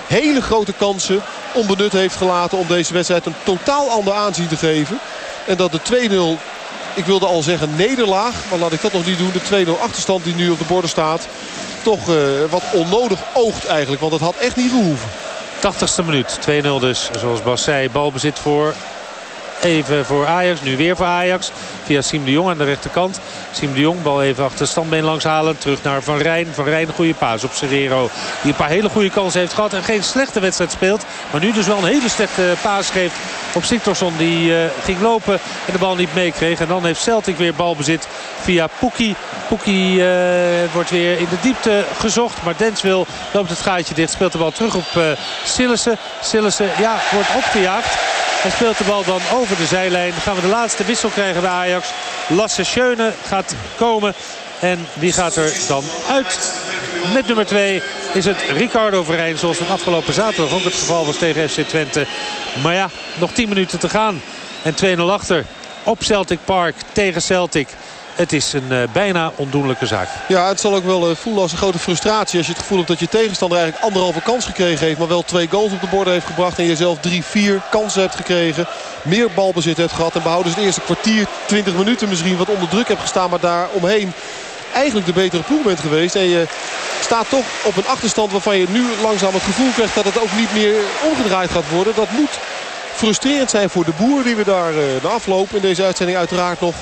Speaker 2: hele grote kansen onbenut heeft gelaten. Om deze wedstrijd een totaal ander aanzien te geven. En dat de 2-0 ik wilde al zeggen nederlaag. Maar laat ik dat nog niet doen. De 2-0 achterstand die nu op de borden staat. Toch uh, wat onnodig oogt eigenlijk. Want het had echt niet gehoeven.
Speaker 1: 80ste minuut. 2-0 dus. Zoals Bas zei. Balbezit voor even voor Ajax. Nu weer voor Ajax. Via Siem de Jong aan de rechterkant. Siem de Jong bal even achter het standbeen langs halen. Terug naar Van Rijn. Van Rijn goede paas op Serrero. Die een paar hele goede kansen heeft gehad. En geen slechte wedstrijd speelt. Maar nu dus wel een hele slechte paas geeft op Siktorsson. Die uh, ging lopen en de bal niet meekreeg. En dan heeft Celtic weer balbezit via Poekie. Poekie uh, wordt weer in de diepte gezocht. Maar Denswil loopt het gaatje dicht. Speelt de bal terug op uh, Sillessen. Sillessen ja, wordt opgejaagd. Hij speelt de bal dan over de zijlijn. Dan gaan we de laatste wissel krijgen bij Ajax. Lasse Schöne gaat komen. En wie gaat er dan uit? Met nummer 2 is het Ricardo Verijn. Zoals het afgelopen zaterdag ook het geval was tegen FC Twente. Maar ja, nog 10 minuten te gaan. En 2-0 achter op Celtic Park tegen Celtic. Het is een uh, bijna ondoenlijke zaak.
Speaker 2: Ja, het zal ook wel uh, voelen als een grote frustratie. Als je het gevoel hebt dat je tegenstander eigenlijk anderhalve kans gekregen heeft. Maar wel twee goals op de borden heeft gebracht. En je zelf drie, vier kansen hebt gekregen. Meer balbezit hebt gehad. En behouden het eerste kwartier, 20 minuten misschien wat onder druk hebt gestaan. Maar daar omheen eigenlijk de betere ploeg bent geweest. En je staat toch op een achterstand waarvan je nu langzaam het gevoel krijgt dat het ook niet meer omgedraaid gaat worden. Dat moet frustrerend zijn voor de boer die we daar uh, de afloop in deze uitzending uiteraard nog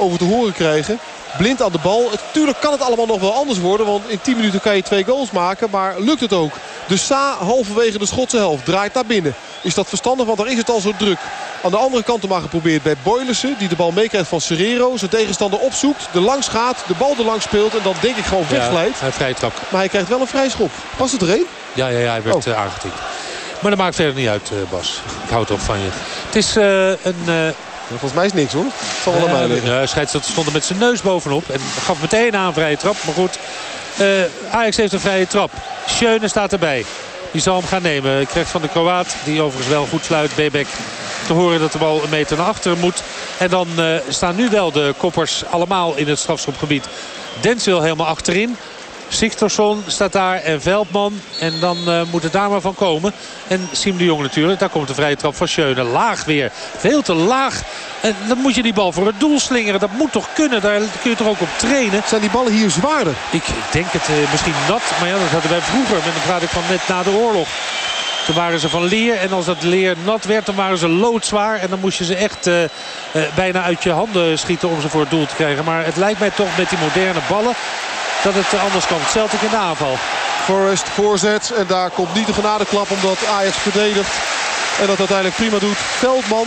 Speaker 2: over te horen krijgen. Blind aan de bal. Tuurlijk kan het allemaal nog wel anders worden. Want in 10 minuten kan je twee goals maken. Maar lukt het ook. De Sa halverwege de Schotse helft. Draait naar binnen. Is dat verstandig? Want daar is het al zo druk. Aan de andere kant maar geprobeerd bij Boylissen. Die de bal meekrijgt van Serrero. Zijn tegenstander opzoekt. De langs gaat. De bal er langs speelt. En dan denk ik gewoon wegglijdt.
Speaker 1: Ja, hij vrij trap.
Speaker 2: Maar hij krijgt wel een vrij schop. Was het er een?
Speaker 1: Ja, ja, ja hij werd oh. uh, aangetikt. Maar dat maakt verder niet uit, uh, Bas. Ik houd op van je. Het is uh, een
Speaker 2: Volgens mij is niks hoor. Zal wel aan mij liggen.
Speaker 1: Ja, scheidsrechter stond er met zijn neus bovenop. En gaf meteen aan een vrije trap. Maar goed, uh, Ajax heeft een vrije trap. Schöne staat erbij. Die zal hem gaan nemen. Krijgt van de Kroaat, die overigens wel goed sluit, Bebek te horen dat de bal een meter naar achter moet. En dan uh, staan nu wel de koppers allemaal in het strafschopgebied. Dens wil helemaal achterin. Sigtorsson staat daar en Veldman. En dan uh, moet het daar maar van komen. En Siem de Jong natuurlijk. Daar komt de vrije trap van Schöne. Laag weer. Veel te laag. En dan moet je die bal voor het doel slingeren. Dat moet toch kunnen. Daar kun je toch ook op trainen.
Speaker 2: Zijn die ballen hier zwaarder?
Speaker 1: Ik, ik denk het uh, misschien nat. Maar ja, dat hadden wij vroeger. Met een praat ik van net na de oorlog. Toen waren ze van leer. En als dat leer nat werd, dan waren ze loodzwaar. En dan moest je ze echt uh, uh, bijna uit je handen schieten om ze voor het doel te krijgen. Maar het lijkt mij toch met die moderne ballen dat het anders kan. Celtic in de aanval.
Speaker 2: Forrest voorzet. En daar komt niet de genadeklap omdat Ajax verdedigt. En dat uiteindelijk prima doet. Veldman.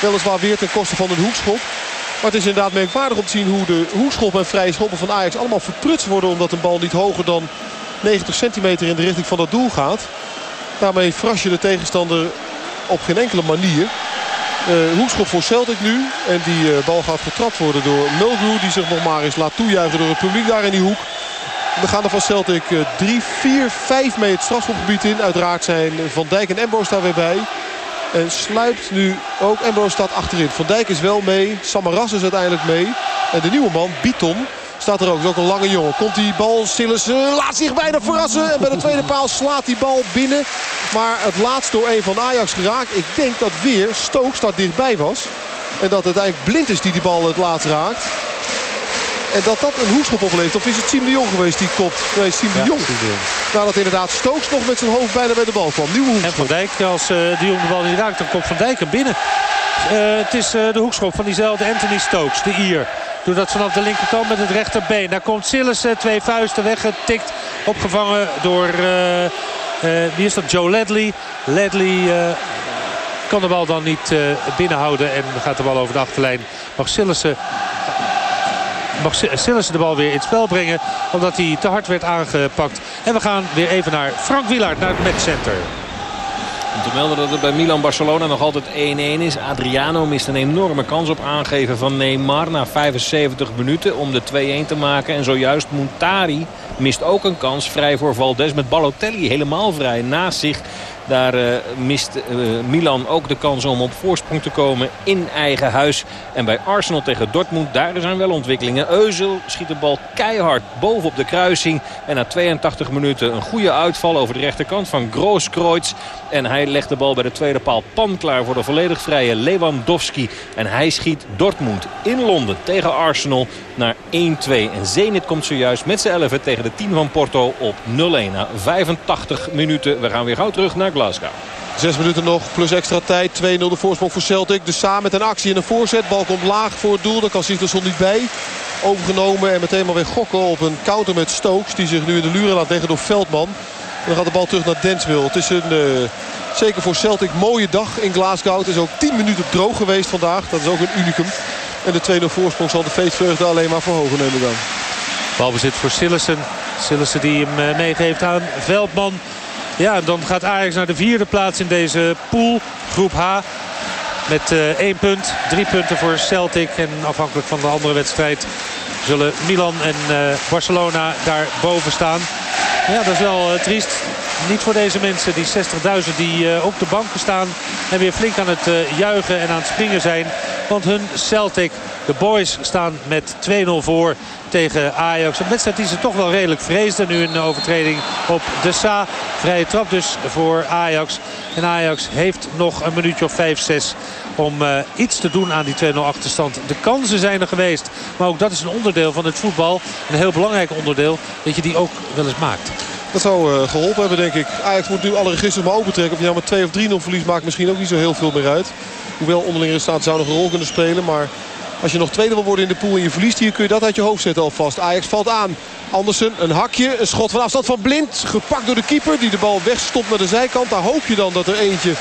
Speaker 2: Weliswaar weer ten koste van een hoekschop. Maar het is inderdaad merkwaardig om te zien hoe de hoekschop en vrije schoppen van Ajax allemaal verprutst worden. Omdat een bal niet hoger dan 90 centimeter in de richting van dat doel gaat. Daarmee vras je de tegenstander op geen enkele manier. Uh, hoekschop voor Celtic nu. En die uh, bal gaat getrapt worden door Mulgrew. Die zich nog maar eens laat toejuichen door het publiek daar in die hoek. We gaan er van Celtic 3, 4, 5 mee het strafschopgebied in. Uiteraard zijn Van Dijk en Embos daar weer bij. En sluipt nu ook. Embos staat achterin. Van Dijk is wel mee. Samaras is uiteindelijk mee. En de nieuwe man, Biton, Staat er ook. Is ook een lange jongen. Komt die bal. Sillis laat zich bijna verrassen. En bij de tweede paal slaat die bal binnen. Maar het laatst door een van Ajax geraakt. Ik denk dat weer Stokes daar dichtbij was. En dat het eigenlijk blind is die die bal het laatst raakt. En dat dat een hoekschop oplevert. Of is het Siem de Jong geweest die kopt? Nee, Siem de ja, Jong. Nou, dat inderdaad Stokes nog met zijn hoofd bijna bij de bal kwam. Nieuwe hoekschop.
Speaker 1: En Van Dijk, als uh, de Jong de bal niet raakt, dan komt Van Dijk er binnen. Uh, het is uh, de hoekschop van diezelfde Anthony Stokes, de Ier. Doet dat vanaf de linkerkant met het rechterbeen. Daar komt Sillissen, twee vuisten weggetikt. Opgevangen door, uh, uh, wie is dat, Joe Ledley. Ledley kan de bal dan niet binnenhouden en gaat de bal over de achterlijn. Mag Sillissen mag de bal weer in het spel brengen. Omdat hij te hard werd aangepakt. En we gaan weer even naar Frank Wielaert, naar het matchcenter.
Speaker 3: Om te melden dat het bij Milan-Barcelona nog altijd 1-1 is. Adriano mist een enorme kans op aangeven van Neymar na 75 minuten om de 2-1 te maken. En zojuist Montari mist ook een kans vrij voor Valdes met Balotelli helemaal vrij naast zich. Daar uh, mist uh, Milan ook de kans om op voorsprong te komen in eigen huis. En bij Arsenal tegen Dortmund, daar zijn wel ontwikkelingen. Euzel schiet de bal keihard bovenop de kruising. En na 82 minuten een goede uitval over de rechterkant van Grooskreutz. En hij legt de bal bij de tweede paal pan klaar voor de volledig vrije Lewandowski. En hij schiet Dortmund in Londen tegen Arsenal naar 1-2. En Zenit komt zojuist met z'n 11 tegen de 10 van Porto op 0-1 na 85 minuten. We gaan weer gauw terug naar Glasgow.
Speaker 2: Zes minuten nog, plus extra tijd. 2-0 de voorsprong voor Celtic. De Sa met een actie en een voorzet. Bal komt laag voor het doel. Daar kan Sigtersson niet bij. Overgenomen en meteen maar weer gokken op een counter met Stokes. Die zich nu in de luren laat leggen door Veldman. En dan gaat de bal terug naar Denswil. Het is een, uh, zeker voor Celtic, mooie dag in Glasgow. Het is ook 10 minuten droog geweest vandaag. Dat is ook een unicum. En de 2-0 voorsprong zal de feestvreugde alleen maar verhogen nemen dan.
Speaker 1: Balbezit voor Sillessen. Sillessen die hem eh, meegeeft aan Veldman. Ja, dan gaat Ajax naar de vierde plaats in deze pool. Groep H. Met uh, één punt. Drie punten voor Celtic. En afhankelijk van de andere wedstrijd zullen Milan en uh, Barcelona daar boven staan. Ja, dat is wel uh, triest. Niet voor deze mensen, die 60.000 die op de banken staan. En weer flink aan het juichen en aan het springen zijn. Want hun Celtic, de boys, staan met 2-0 voor tegen Ajax. Een wedstrijd die ze toch wel redelijk vreesden. Nu een overtreding op de Sa. Vrije trap dus voor Ajax. En Ajax heeft nog een minuutje of 5, 6 om uh, iets te doen aan die 2-0 achterstand. De kansen zijn er geweest. Maar ook dat is een onderdeel van het voetbal. Een heel belangrijk onderdeel dat je die ook wel eens maakt.
Speaker 2: Dat zou uh, geholpen hebben denk ik. Ajax moet nu alle registers maar opentrekken. Of je nou met 2 of 3-0 verlies maakt misschien ook niet zo heel veel meer uit. Hoewel onderlinge staat zou nog een rol kunnen spelen. Maar als je nog tweede wil worden in de pool en je verliest hier... kun je dat uit je hoofd zetten alvast. Ajax valt aan. Andersen, een hakje, een schot van afstand van Blind. Gepakt door de keeper die de bal wegstopt naar de zijkant. Daar hoop je dan dat er eentje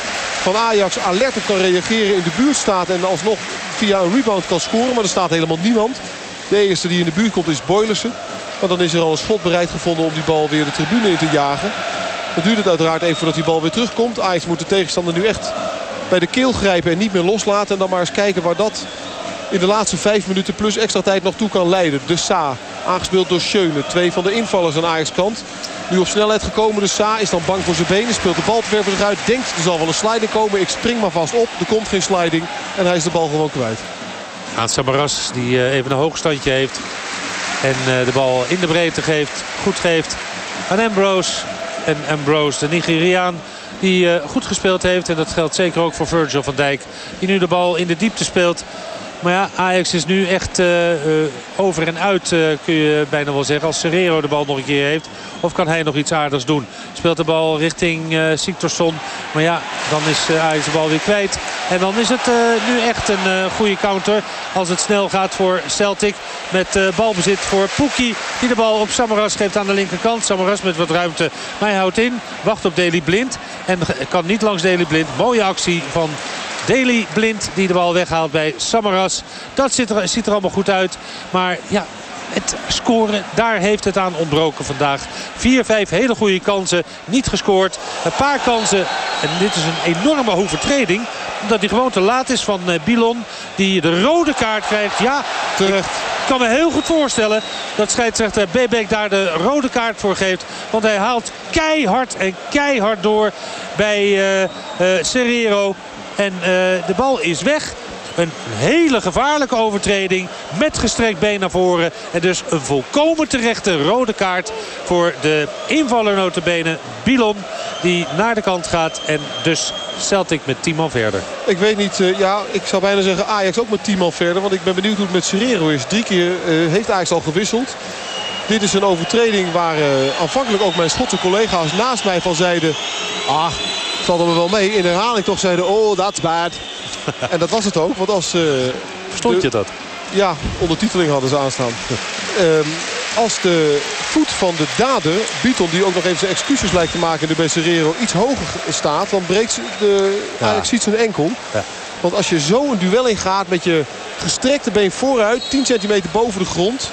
Speaker 2: van Ajax alert op kan reageren in de buurt staat. En alsnog via een rebound kan scoren. Maar er staat helemaal niemand. De eerste die in de buurt komt is Boylissen. Maar dan is er al een schot bereid gevonden om die bal weer de tribune in te jagen. Dan duurt het uiteraard even voordat die bal weer terugkomt. Ajax moet de tegenstander nu echt bij de keel grijpen en niet meer loslaten. En dan maar eens kijken waar dat in de laatste vijf minuten plus extra tijd nog toe kan leiden. De Sa Aangespeeld door Schöne. Twee van de invallers aan Ajax kant. Nu op snelheid gekomen. De Sa is dan bang voor zijn benen. Speelt de bal te eruit. Denkt er zal wel een sliding komen. Ik spring maar vast op. Er komt geen sliding. En hij is de bal gewoon kwijt.
Speaker 1: Aan Samaras die even een hoogstandje heeft. En de bal in de breedte geeft. Goed geeft aan Ambrose. En Ambrose, de Nigeriaan, die goed gespeeld heeft. En dat geldt zeker ook voor Virgil van Dijk. Die nu de bal in de diepte speelt. Maar ja, Ajax is nu echt uh, over en uit, uh, kun je bijna wel zeggen. Als Serrero de bal nog een keer heeft. Of kan hij nog iets aardigs doen? Speelt de bal richting uh. Maar ja, dan is Ajax de bal weer kwijt. En dan is het nu echt een goede counter. Als het snel gaat voor Celtic. Met balbezit voor Poekie. Die de bal op Samaras geeft aan de linkerkant. Samaras met wat ruimte. Maar hij houdt in. Wacht op Deli Blind. En kan niet langs Deli Blind. Mooie actie van Deli Blind die de bal weghaalt bij Samaras. Dat ziet er, er allemaal goed uit. Maar ja, het scoren, daar heeft het aan ontbroken vandaag. 4, 5 hele goede kansen, niet gescoord. Een paar kansen, en dit is een enorme overtreding. Omdat hij gewoon te laat is van uh, Bilon. Die de rode kaart krijgt. Ja, terecht. Ik kan me heel goed voorstellen dat scheidsrechter Bebek daar de rode kaart voor geeft. Want hij haalt keihard en keihard door bij uh, Serrero. En uh, de bal is weg. Een hele gevaarlijke overtreding met gestrekt been naar voren. En dus een volkomen terechte rode kaart voor de invaller notabene Bilon. Die naar de kant gaat en dus Celtic met 10 man verder.
Speaker 2: Ik weet niet, uh, ja, ik zou bijna zeggen Ajax ook met 10 man verder. Want ik ben benieuwd hoe het met Serrero is. Drie keer uh, heeft Ajax al gewisseld. Dit is een overtreding waar uh, aanvankelijk ook mijn Schotse collega's naast mij van zeiden... Ah, valt er wel mee. In herhaling toch zeiden, oh, that's bad. (laughs) en dat was het ook, want als... Uh,
Speaker 1: Verstond je dat?
Speaker 2: Ja, ondertiteling hadden ze aanstaan. um, (laughs) als de voet van de dader, Beaton, die ook nog even zijn excuses lijkt te maken in de Besserero, iets hoger staat, dan breekt de, ja. ziet zijn enkel. Ja. Want als je zo een duel ingaat met je gestrekte been vooruit, 10 centimeter boven de grond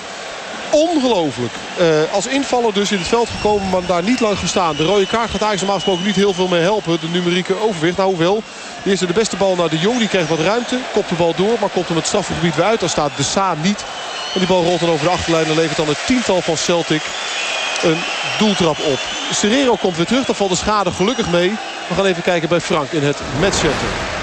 Speaker 2: ongelooflijk. Uh, als invaller dus in het veld gekomen, maar daar niet lang gestaan. De rode kaart gaat eigenlijk normaal gesproken niet heel veel mee helpen. De numerieke overwicht. Nou, hoewel. Is er de beste bal naar de Jong. Die krijgt wat ruimte. Kopt de bal door, maar komt hem het strafgebied weer uit. Daar staat de Sa niet. En die bal rolt dan over de achterlijn en levert dan het tiental van Celtic een doeltrap op. Serrero komt weer terug. Dan valt de schade gelukkig mee. We gaan even kijken bij Frank in het matchcenter.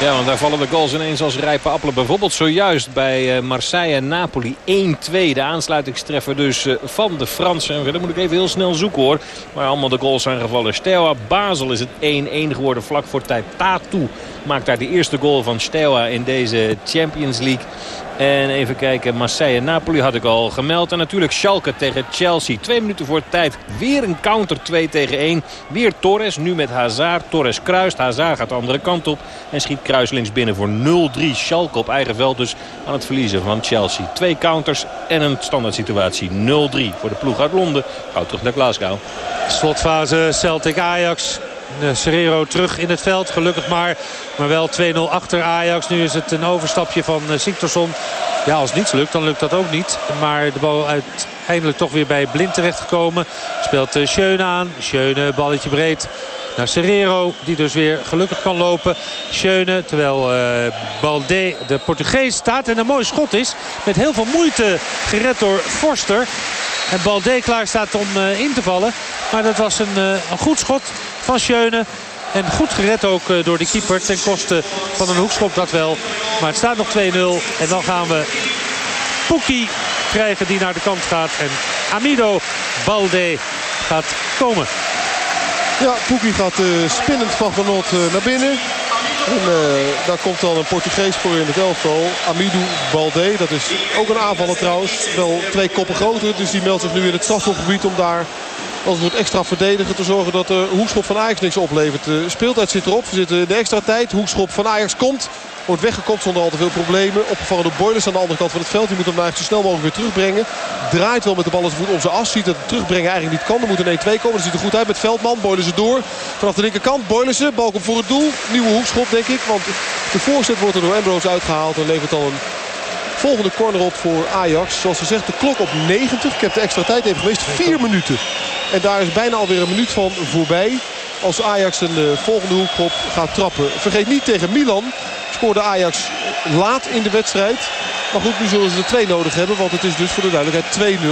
Speaker 3: Ja, want daar vallen de goals ineens als rijpe appelen. Bijvoorbeeld zojuist bij Marseille en Napoli 1-2. De aansluitingstreffer dus van de Fransen. En dan moet ik even heel snel zoeken hoor. Maar allemaal de goals zijn gevallen. Steaua Basel is het 1-1 geworden vlak voor tijd. Tatu maakt daar de eerste goal van Steaua in deze Champions League. En even kijken, Marseille-Napoli had ik al gemeld. En natuurlijk Schalke tegen Chelsea. Twee minuten voor tijd. Weer een counter 2 tegen 1. Weer Torres, nu met Hazard. Torres kruist, Hazard gaat de andere kant op. En schiet Kruis links binnen voor 0-3. Schalke op eigen veld dus aan het verliezen van Chelsea. Twee counters en een standaard situatie. 0-3 voor de ploeg uit Londen. Gauw terug naar Glasgow.
Speaker 1: Slotfase Celtic-Ajax. Serrero terug in het veld, gelukkig maar. Maar wel 2-0 achter Ajax. Nu is het een overstapje van Siktorsson. Ja, als niets lukt, dan lukt dat ook niet. Maar de bal uiteindelijk toch weer bij Blind terechtgekomen. Speelt Schöne aan. Schöne, balletje breed naar Serrero. Die dus weer gelukkig kan lopen. Schöne, terwijl uh, Balde, de Portugees, staat. En een mooi schot is. Met heel veel moeite gered door Forster. En Balde klaar staat om in te vallen. Maar dat was een, een goed schot van Schöne. En goed gered ook uh, door de keeper ten koste van een hoekschop dat wel. Maar het staat nog 2-0. En dan gaan we Poekie krijgen die naar de kant gaat. En Amido Balde gaat komen.
Speaker 2: Ja, Poekie gaat uh, spinnend van genot uh, naar binnen. En daar komt dan een Portugees voor in het elftal. Amidou Balde, dat is ook een aanvaller trouwens. Wel twee koppen groter, dus die meldt zich nu in het strafschopgebied om daar als het extra verdedigen te zorgen dat de hoekschop van Ajax niks oplevert. De speeltijd zit erop. We zitten in de extra tijd. Hoekschop van Ajax komt. Wordt weggekopt zonder al te veel problemen. Opgevangen door Boilers aan de andere kant van het veld. Die moet hem eigenlijk zo snel mogelijk weer terugbrengen. Draait wel met de bal als voet om zijn as. Ziet dat het terugbrengen eigenlijk niet kan. Er moet een 1-2 komen. Dat ziet er goed uit met Veldman. Boilers door. Vanaf de linkerkant. Boilers. Bal komt voor het doel. Nieuwe hoekschop denk ik. Want de voorzet wordt er door Ambrose uitgehaald. En levert al een volgende corner op voor Ajax. Zoals gezegd de klok op 90. Ik heb de extra tijd even geweest. 4 minuten. En daar is bijna alweer een minuut van voorbij. Als Ajax een uh, volgende hoekschop gaat trappen. Vergeet niet tegen Milan scoorde Ajax laat in de wedstrijd. Maar goed, nu zullen ze er twee nodig hebben. Want het is dus voor de duidelijkheid 2-0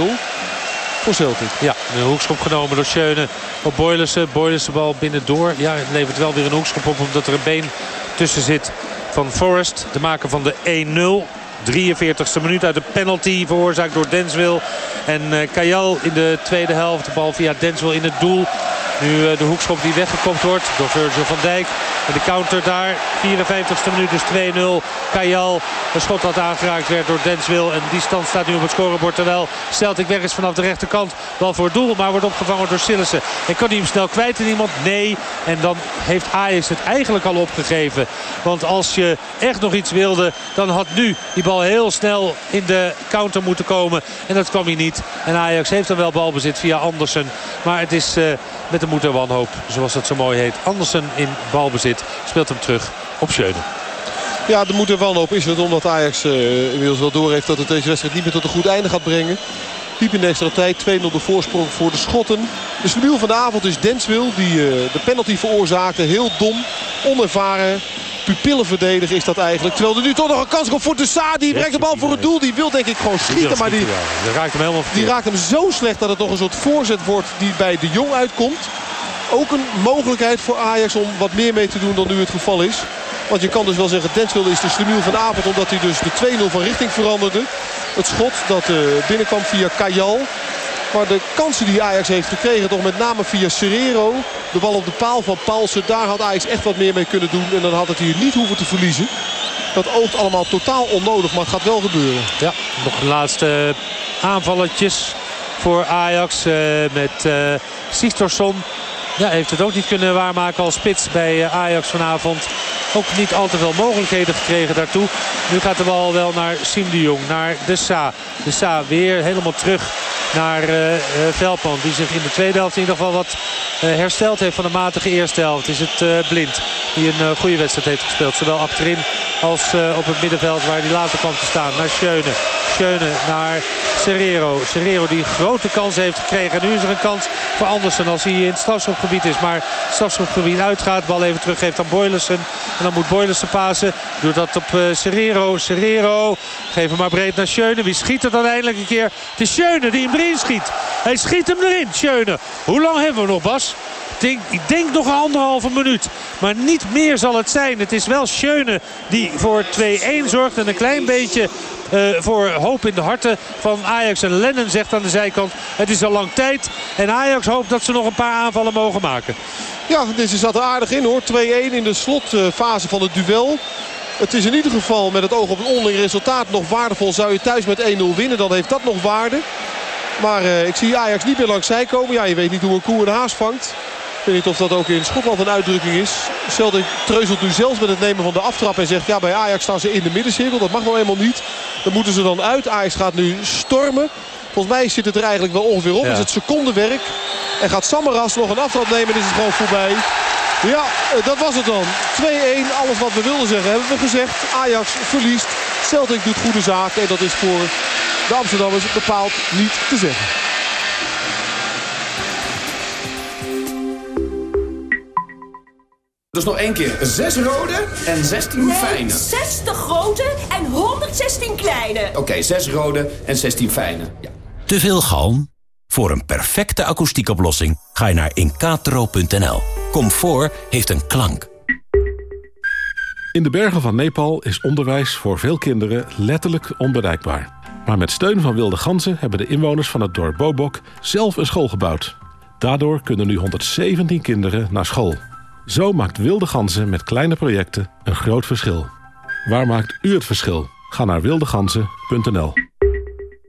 Speaker 2: voor Celtic.
Speaker 1: Ja, een hoekschop genomen door Schöne op Boylissen. Boylissen bal binnendoor. Ja, het levert wel weer een hoekschop op omdat er een been tussen zit van Forrest. De maker van de 1-0. 43e minuut uit de penalty veroorzaakt door Denswil. En uh, Kajal in de tweede helft. De bal via Denswil in het doel. Nu uh, de hoekschop die weggekopt wordt door Virgil van Dijk. En de counter daar. 54e minuut dus 2-0. Kajal. Een schot dat aangeraakt werd door Denswil. En die stand staat nu op het scorebord. Terwijl Celtic weg is vanaf de rechterkant. Wel voor doel. Maar wordt opgevangen door Sillissen. En kan hij hem snel kwijt in iemand? Nee. En dan heeft Ajax het eigenlijk al opgegeven. Want als je echt nog iets wilde. Dan had nu die bal heel snel in de counter moeten komen. En dat kwam hij niet. En Ajax heeft dan wel balbezit via Andersen. Maar het is uh, met de moed en wanhoop. Zoals dat zo mooi heet. Andersen in balbezit. Speelt hem terug op Schöne.
Speaker 2: Ja, de moed en wanhoop is het. Omdat Ajax uh, inmiddels wel door heeft dat het deze wedstrijd niet meer tot een goed einde gaat brengen. Diep in de extra tijd. 2-0 de voorsprong voor de Schotten. De stabiel van de avond is Denswil. Die uh, de penalty veroorzaakte. Heel dom. Onervaren pupillenverdediger is dat eigenlijk. Terwijl er nu toch nog een kans komt voor de Sa. Die brengt de bal voor het doel. Die wil denk ik gewoon schieten. Maar die,
Speaker 1: die raakt hem helemaal
Speaker 2: Die raakt hem zo slecht dat het nog een soort voorzet wordt die bij de Jong uitkomt. Ook een mogelijkheid voor Ajax om wat meer mee te doen dan nu het geval is. Want je kan dus wel zeggen, Denswil is de slemiel van de avond. Omdat hij dus de 2-0 van richting veranderde. Het schot dat uh, binnenkwam via Kajal. Maar de kansen die Ajax heeft gekregen, toch met name via Serrero. De bal op de paal van Paulsen. Daar had Ajax echt wat meer mee kunnen doen. En dan had het hier niet hoeven te verliezen. Dat oogt allemaal totaal onnodig, maar het gaat wel gebeuren.
Speaker 1: Ja, nog de laatste aanvalletjes voor Ajax. Uh, met uh, Sistorsson. Ja, heeft het ook niet kunnen waarmaken als spits bij Ajax vanavond. Ook niet al te veel mogelijkheden gekregen daartoe. Nu gaat de bal wel naar Siem de Jong, naar de Sa. De Sa weer helemaal terug naar uh, uh, Velpan. Die zich in de tweede helft in ieder geval wat uh, hersteld heeft van de matige eerste helft. Is het Blind die een goede wedstrijd heeft gespeeld. Zowel achterin als op het middenveld waar hij later kwam te staan. Naar Schöne. Schöne naar Serrero. Serrero die grote kans heeft gekregen. En nu is er een kans voor Andersen als hij in het strafschopgebied is. Maar het strafschopgebied uitgaat. Bal even teruggeeft aan Boylissen. En dan moet Boylissen pasen. Doet dat op Serrero. Serrero. Geef hem maar breed naar Schöne. Wie schiet er dan eindelijk een keer? Het is Schöne die hem erin schiet. Hij schiet hem erin, Schöne. Hoe lang hebben we nog, Bas? Ik denk, ik denk nog een anderhalve minuut. Maar niet meer zal het zijn. Het is wel Schöne die voor 2-1 zorgt. En een klein beetje voor hoop in de harten van Ajax. En Lennon zegt aan de zijkant, het is al lang tijd. En Ajax hoopt dat ze nog een paar aanvallen mogen maken.
Speaker 2: Ja, deze zat er aardig in hoor. 2-1 in de slotfase van het duel. Het is in ieder geval met het oog op een onderling resultaat nog waardevol. Zou je thuis met 1-0 winnen, dan heeft dat nog waarde. Maar uh, ik zie Ajax niet meer langs zij komen. Ja, je weet niet hoe een koe een haas vangt. Ik weet niet of dat ook in Schotland een uitdrukking is. Celtic treuzelt nu zelfs met het nemen van de aftrap. En zegt ja bij Ajax staan ze in de middencirkel. Dat mag nou helemaal niet. Dan moeten ze dan uit. Ajax gaat nu stormen. Volgens mij zit het er eigenlijk wel ongeveer op. Ja. Is het secondenwerk. En gaat Samaras nog een aftrap nemen. En is het gewoon voorbij. Ja, dat was het dan. 2-1. Alles wat we wilden zeggen hebben we gezegd. Ajax verliest. Celtic doet goede zaken. En dat is voor de Amsterdammers bepaald niet te zeggen.
Speaker 4: Dus nog één keer. Zes rode en 16
Speaker 5: nee,
Speaker 4: fijne.
Speaker 5: 60 grote en 116 kleine.
Speaker 4: Oké, okay, 6 rode en 16 fijne. Ja.
Speaker 6: Te veel galm? Voor een perfecte akoestiekoplossing ga je naar incatro.nl. Comfort heeft een klank.
Speaker 7: In de bergen van Nepal is onderwijs voor veel kinderen letterlijk onbereikbaar. Maar met steun van wilde ganzen hebben de inwoners van het dorp Bobok zelf een school gebouwd. Daardoor kunnen nu 117 kinderen naar school. Zo maakt wilde ganzen met kleine projecten een groot verschil. Waar maakt u het verschil? Ga naar wildeganzen.nl.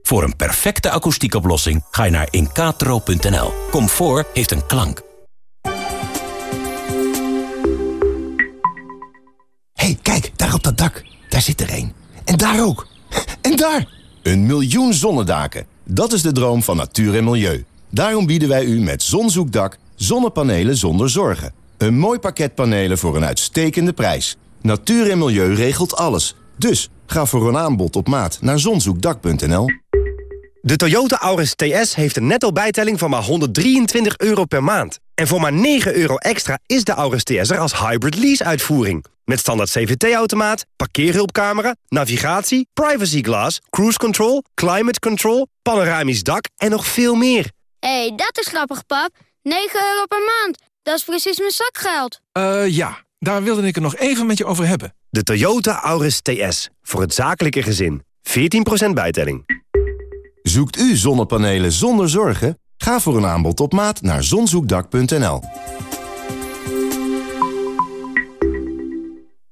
Speaker 6: Voor een perfecte akoestiekoplossing ga je naar incatro.nl. Comfort heeft een klank.
Speaker 8: hey, kijk, daar op dat dak. Daar zit er één. En daar ook. En daar!
Speaker 9: Een miljoen zonnedaken. Dat is de droom van natuur en milieu. Daarom bieden wij u met Zonzoekdak zonnepanelen zonder zorgen. Een mooi pakket panelen voor een uitstekende prijs. Natuur en milieu regelt alles. Dus ga voor een aanbod op maat naar zonzoekdak.nl.
Speaker 10: De Toyota Auris TS heeft een netto bijtelling van maar 123 euro per maand. En voor maar 9 euro extra is de Auris TS er als hybrid lease-uitvoering. Met standaard CVT-automaat, parkeerhulpcamera, navigatie, privacyglas, cruise control, climate control, panoramisch dak en nog veel meer.
Speaker 11: Hé, hey, dat is grappig, pap. 9 euro per maand. Dat is precies mijn zakgeld.
Speaker 12: Eh, uh, ja. Daar wilde ik het nog even met je over hebben.
Speaker 10: De Toyota Auris TS. Voor het zakelijke gezin. 14% bijtelling.
Speaker 9: Zoekt u zonnepanelen zonder zorgen? Ga voor een aanbod op maat naar zonzoekdak.nl.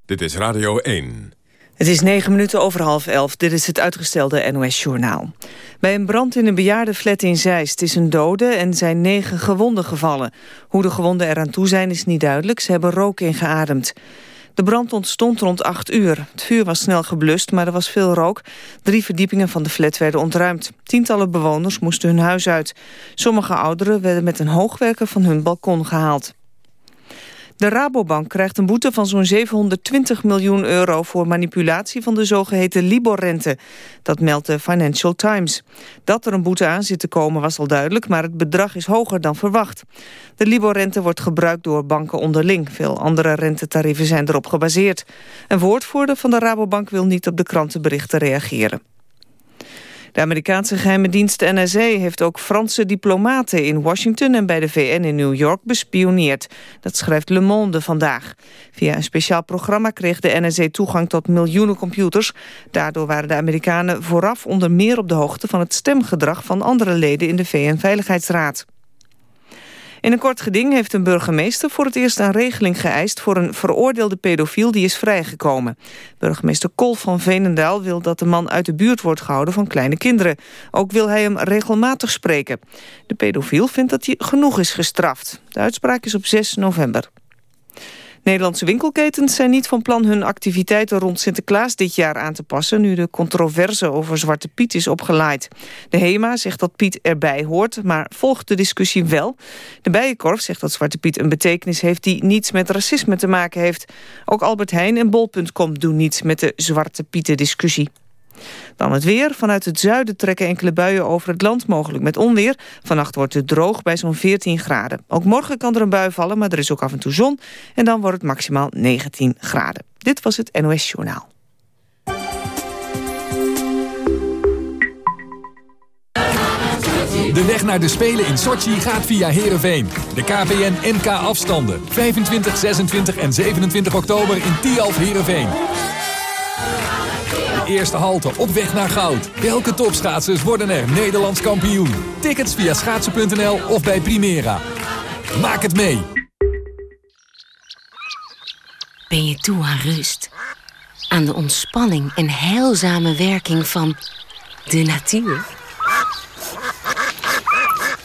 Speaker 13: Dit is Radio 1.
Speaker 14: Het is negen minuten over half elf. Dit is het uitgestelde NOS-journaal. Bij een brand in een bejaardenflat in Zeist is een dode en zijn negen gewonden gevallen. Hoe de gewonden eraan toe zijn is niet duidelijk. Ze hebben rook ingeademd. De brand ontstond rond 8 uur. Het vuur was snel geblust, maar er was veel rook. Drie verdiepingen van de flat werden ontruimd. Tientallen bewoners moesten hun huis uit. Sommige ouderen werden met een hoogwerker van hun balkon gehaald. De Rabobank krijgt een boete van zo'n 720 miljoen euro... voor manipulatie van de zogeheten Libor-rente. Dat meldt de Financial Times. Dat er een boete aan zit te komen was al duidelijk... maar het bedrag is hoger dan verwacht. De Libor-rente wordt gebruikt door banken onderling. Veel andere rentetarieven zijn erop gebaseerd. Een woordvoerder van de Rabobank wil niet op de krantenberichten reageren. De Amerikaanse geheime dienst NSA heeft ook Franse diplomaten in Washington en bij de VN in New York bespioneerd. Dat schrijft Le Monde vandaag. Via een speciaal programma kreeg de NSA toegang tot miljoenen computers. Daardoor waren de Amerikanen vooraf onder meer op de hoogte van het stemgedrag van andere leden in de VN-veiligheidsraad. In een kort geding heeft een burgemeester voor het eerst een regeling geëist voor een veroordeelde pedofiel die is vrijgekomen. Burgemeester Kol van Veenendaal wil dat de man uit de buurt wordt gehouden van kleine kinderen. Ook wil hij hem regelmatig spreken. De pedofiel vindt dat hij genoeg is gestraft. De uitspraak is op 6 november. Nederlandse winkelketens zijn niet van plan hun activiteiten rond Sinterklaas dit jaar aan te passen, nu de controverse over Zwarte Piet is opgeleid. De HEMA zegt dat Piet erbij hoort, maar volgt de discussie wel. De Bijenkorf zegt dat Zwarte Piet een betekenis heeft die niets met racisme te maken heeft. Ook Albert Heijn en Bol.com doen niets met de Zwarte Pieten discussie. Dan het weer. Vanuit het zuiden trekken enkele buien over het land, mogelijk met onweer. Vannacht wordt het droog bij zo'n 14 graden. Ook morgen kan er een bui vallen, maar er is ook af en toe zon. En dan wordt het maximaal 19 graden. Dit was het NOS Journaal.
Speaker 15: De weg naar de Spelen in Sochi gaat via Heerenveen. De KPN NK afstanden. 25, 26 en 27 oktober in Tialf Heerenveen eerste halte op weg naar goud. Welke topschaatsers worden er Nederlands kampioen? Tickets via schaatsen.nl of bij Primera. Maak het mee.
Speaker 16: Ben je toe aan rust? Aan de ontspanning en heilzame werking van de natuur?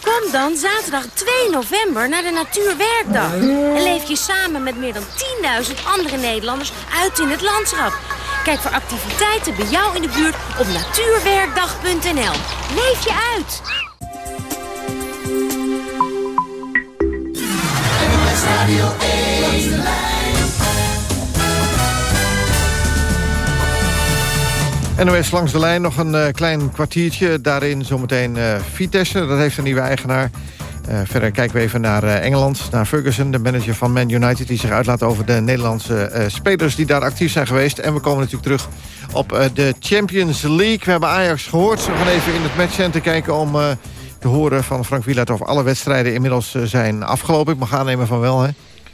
Speaker 16: Kom dan zaterdag 2 november naar de Natuurwerkdag. En leef je samen met meer dan 10.000 andere Nederlanders uit in het landschap. Kijk voor activiteiten bij jou in de buurt op natuurwerkdag.nl. Leef je uit!
Speaker 17: NOS langs de lijn, nog een uh, klein kwartiertje. Daarin zometeen uh, Vitesse, dat heeft een nieuwe eigenaar. Uh, verder kijken we even naar uh, Engeland, naar Ferguson, de manager van Man United... die zich uitlaat over de Nederlandse uh, spelers die daar actief zijn geweest. En we komen natuurlijk terug op de Champions League. We hebben Ajax gehoord. We gaan even in het matchcenter kijken om te horen van Frank Wieland... of alle wedstrijden inmiddels zijn afgelopen. Ik mag aannemen van wel, hè?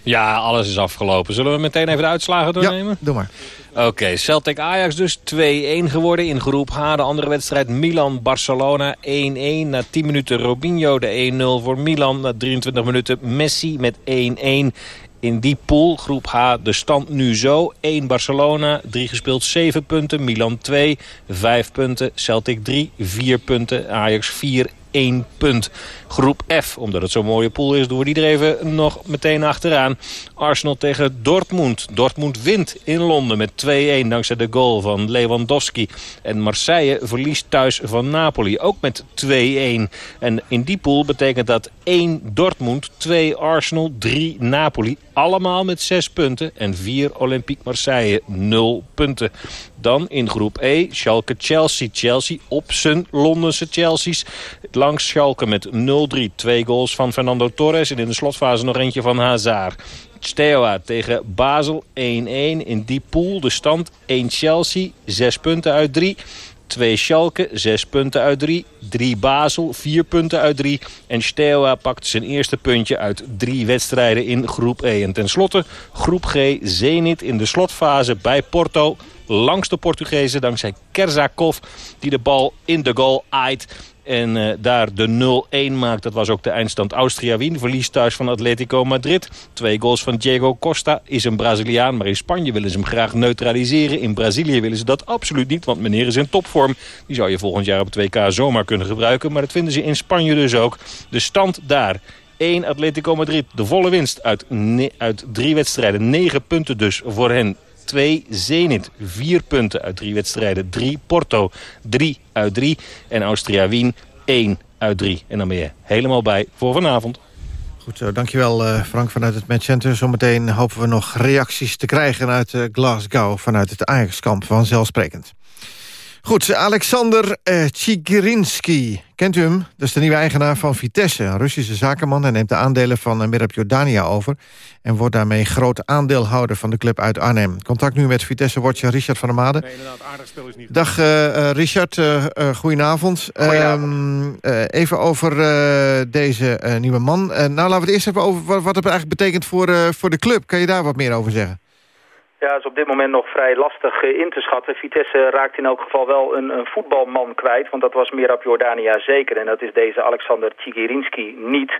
Speaker 3: Ja, alles is afgelopen. Zullen we meteen even de uitslagen doornemen?
Speaker 17: Ja, doe maar.
Speaker 3: Oké, Celtic Ajax dus 2-1 geworden in groep H. De andere wedstrijd Milan-Barcelona 1-1. Na 10 minuten Robinho de 1-0 voor Milan. Na 23 minuten Messi met 1-1 in die pool. Groep H, de stand nu zo. 1 Barcelona, 3 gespeeld, 7 punten. Milan 2, 5 punten. Celtic 3, 4 punten. Ajax 4, 1 punt. Groep F, omdat het zo'n mooie pool is, doen we die er even nog meteen achteraan. Arsenal tegen Dortmund. Dortmund wint in Londen met 2-1 dankzij de goal van Lewandowski. En Marseille verliest thuis van Napoli, ook met 2-1. En in die pool betekent dat 1 Dortmund, 2 Arsenal, 3 Napoli. Allemaal met 6 punten en 4 Olympique Marseille, 0 punten. Dan in groep E, Schalke-Chelsea. Chelsea op zijn Londense Chelsea's. Langs Schalke met 0-3. Twee goals van Fernando Torres en in de slotfase nog eentje van Hazard. Steaua tegen Basel 1-1 in die pool. De stand 1 Chelsea, 6 punten uit 3. 2 Schalke, 6 punten uit 3. 3 Basel, 4 punten uit 3. En Steaua pakt zijn eerste puntje uit drie wedstrijden in groep E. En tenslotte groep G, Zenit in de slotfase bij Porto. Langs de Portugezen dankzij Kerzakov die de bal in de goal aait. En uh, daar de 0-1 maakt. Dat was ook de eindstand Austria-Wien. Verlies thuis van Atletico Madrid. Twee goals van Diego Costa. Is een Braziliaan. Maar in Spanje willen ze hem graag neutraliseren. In Brazilië willen ze dat absoluut niet. Want meneer is in topvorm. Die zou je volgend jaar op het WK zomaar kunnen gebruiken. Maar dat vinden ze in Spanje dus ook. De stand daar. 1 Atletico Madrid. De volle winst uit, uit drie wedstrijden. 9 punten dus voor hen. 2 Zenit. 4 punten uit drie wedstrijden. 3 Porto. 3 uit 3. En Austria-Wien 1 uit 3. En dan ben je helemaal bij voor vanavond.
Speaker 17: Goed zo, dankjewel uh, Frank vanuit het Matchcenter. Zometeen hopen we nog reacties te krijgen uit uh, Glasgow... vanuit het Ajax-kamp, vanzelfsprekend. Goed, Alexander uh, Chigirinski. Kent u hem? Dat is de nieuwe eigenaar van Vitesse. Een Russische zakenman. Hij neemt de aandelen van uh, Mirab Jordania over... en wordt daarmee groot aandeelhouder van de club uit Arnhem. Contact nu met Vitesse-watcher Richard van der Made. Nee, inderdaad, aardig spel is niet Dag uh, Richard, goedenavond.
Speaker 13: goedenavond.
Speaker 17: Ehm, even over deze nieuwe man. nou, laten we het eerst even over wat, wat het eigenlijk betekent voor, voor de club. Kan je daar wat meer over zeggen?
Speaker 13: Ja, is op dit moment nog vrij lastig uh, in te schatten. Vitesse raakt in elk geval wel een, een voetbalman kwijt. Want dat was Mirab Jordania zeker. En dat is deze Alexander Tsigirinski niet.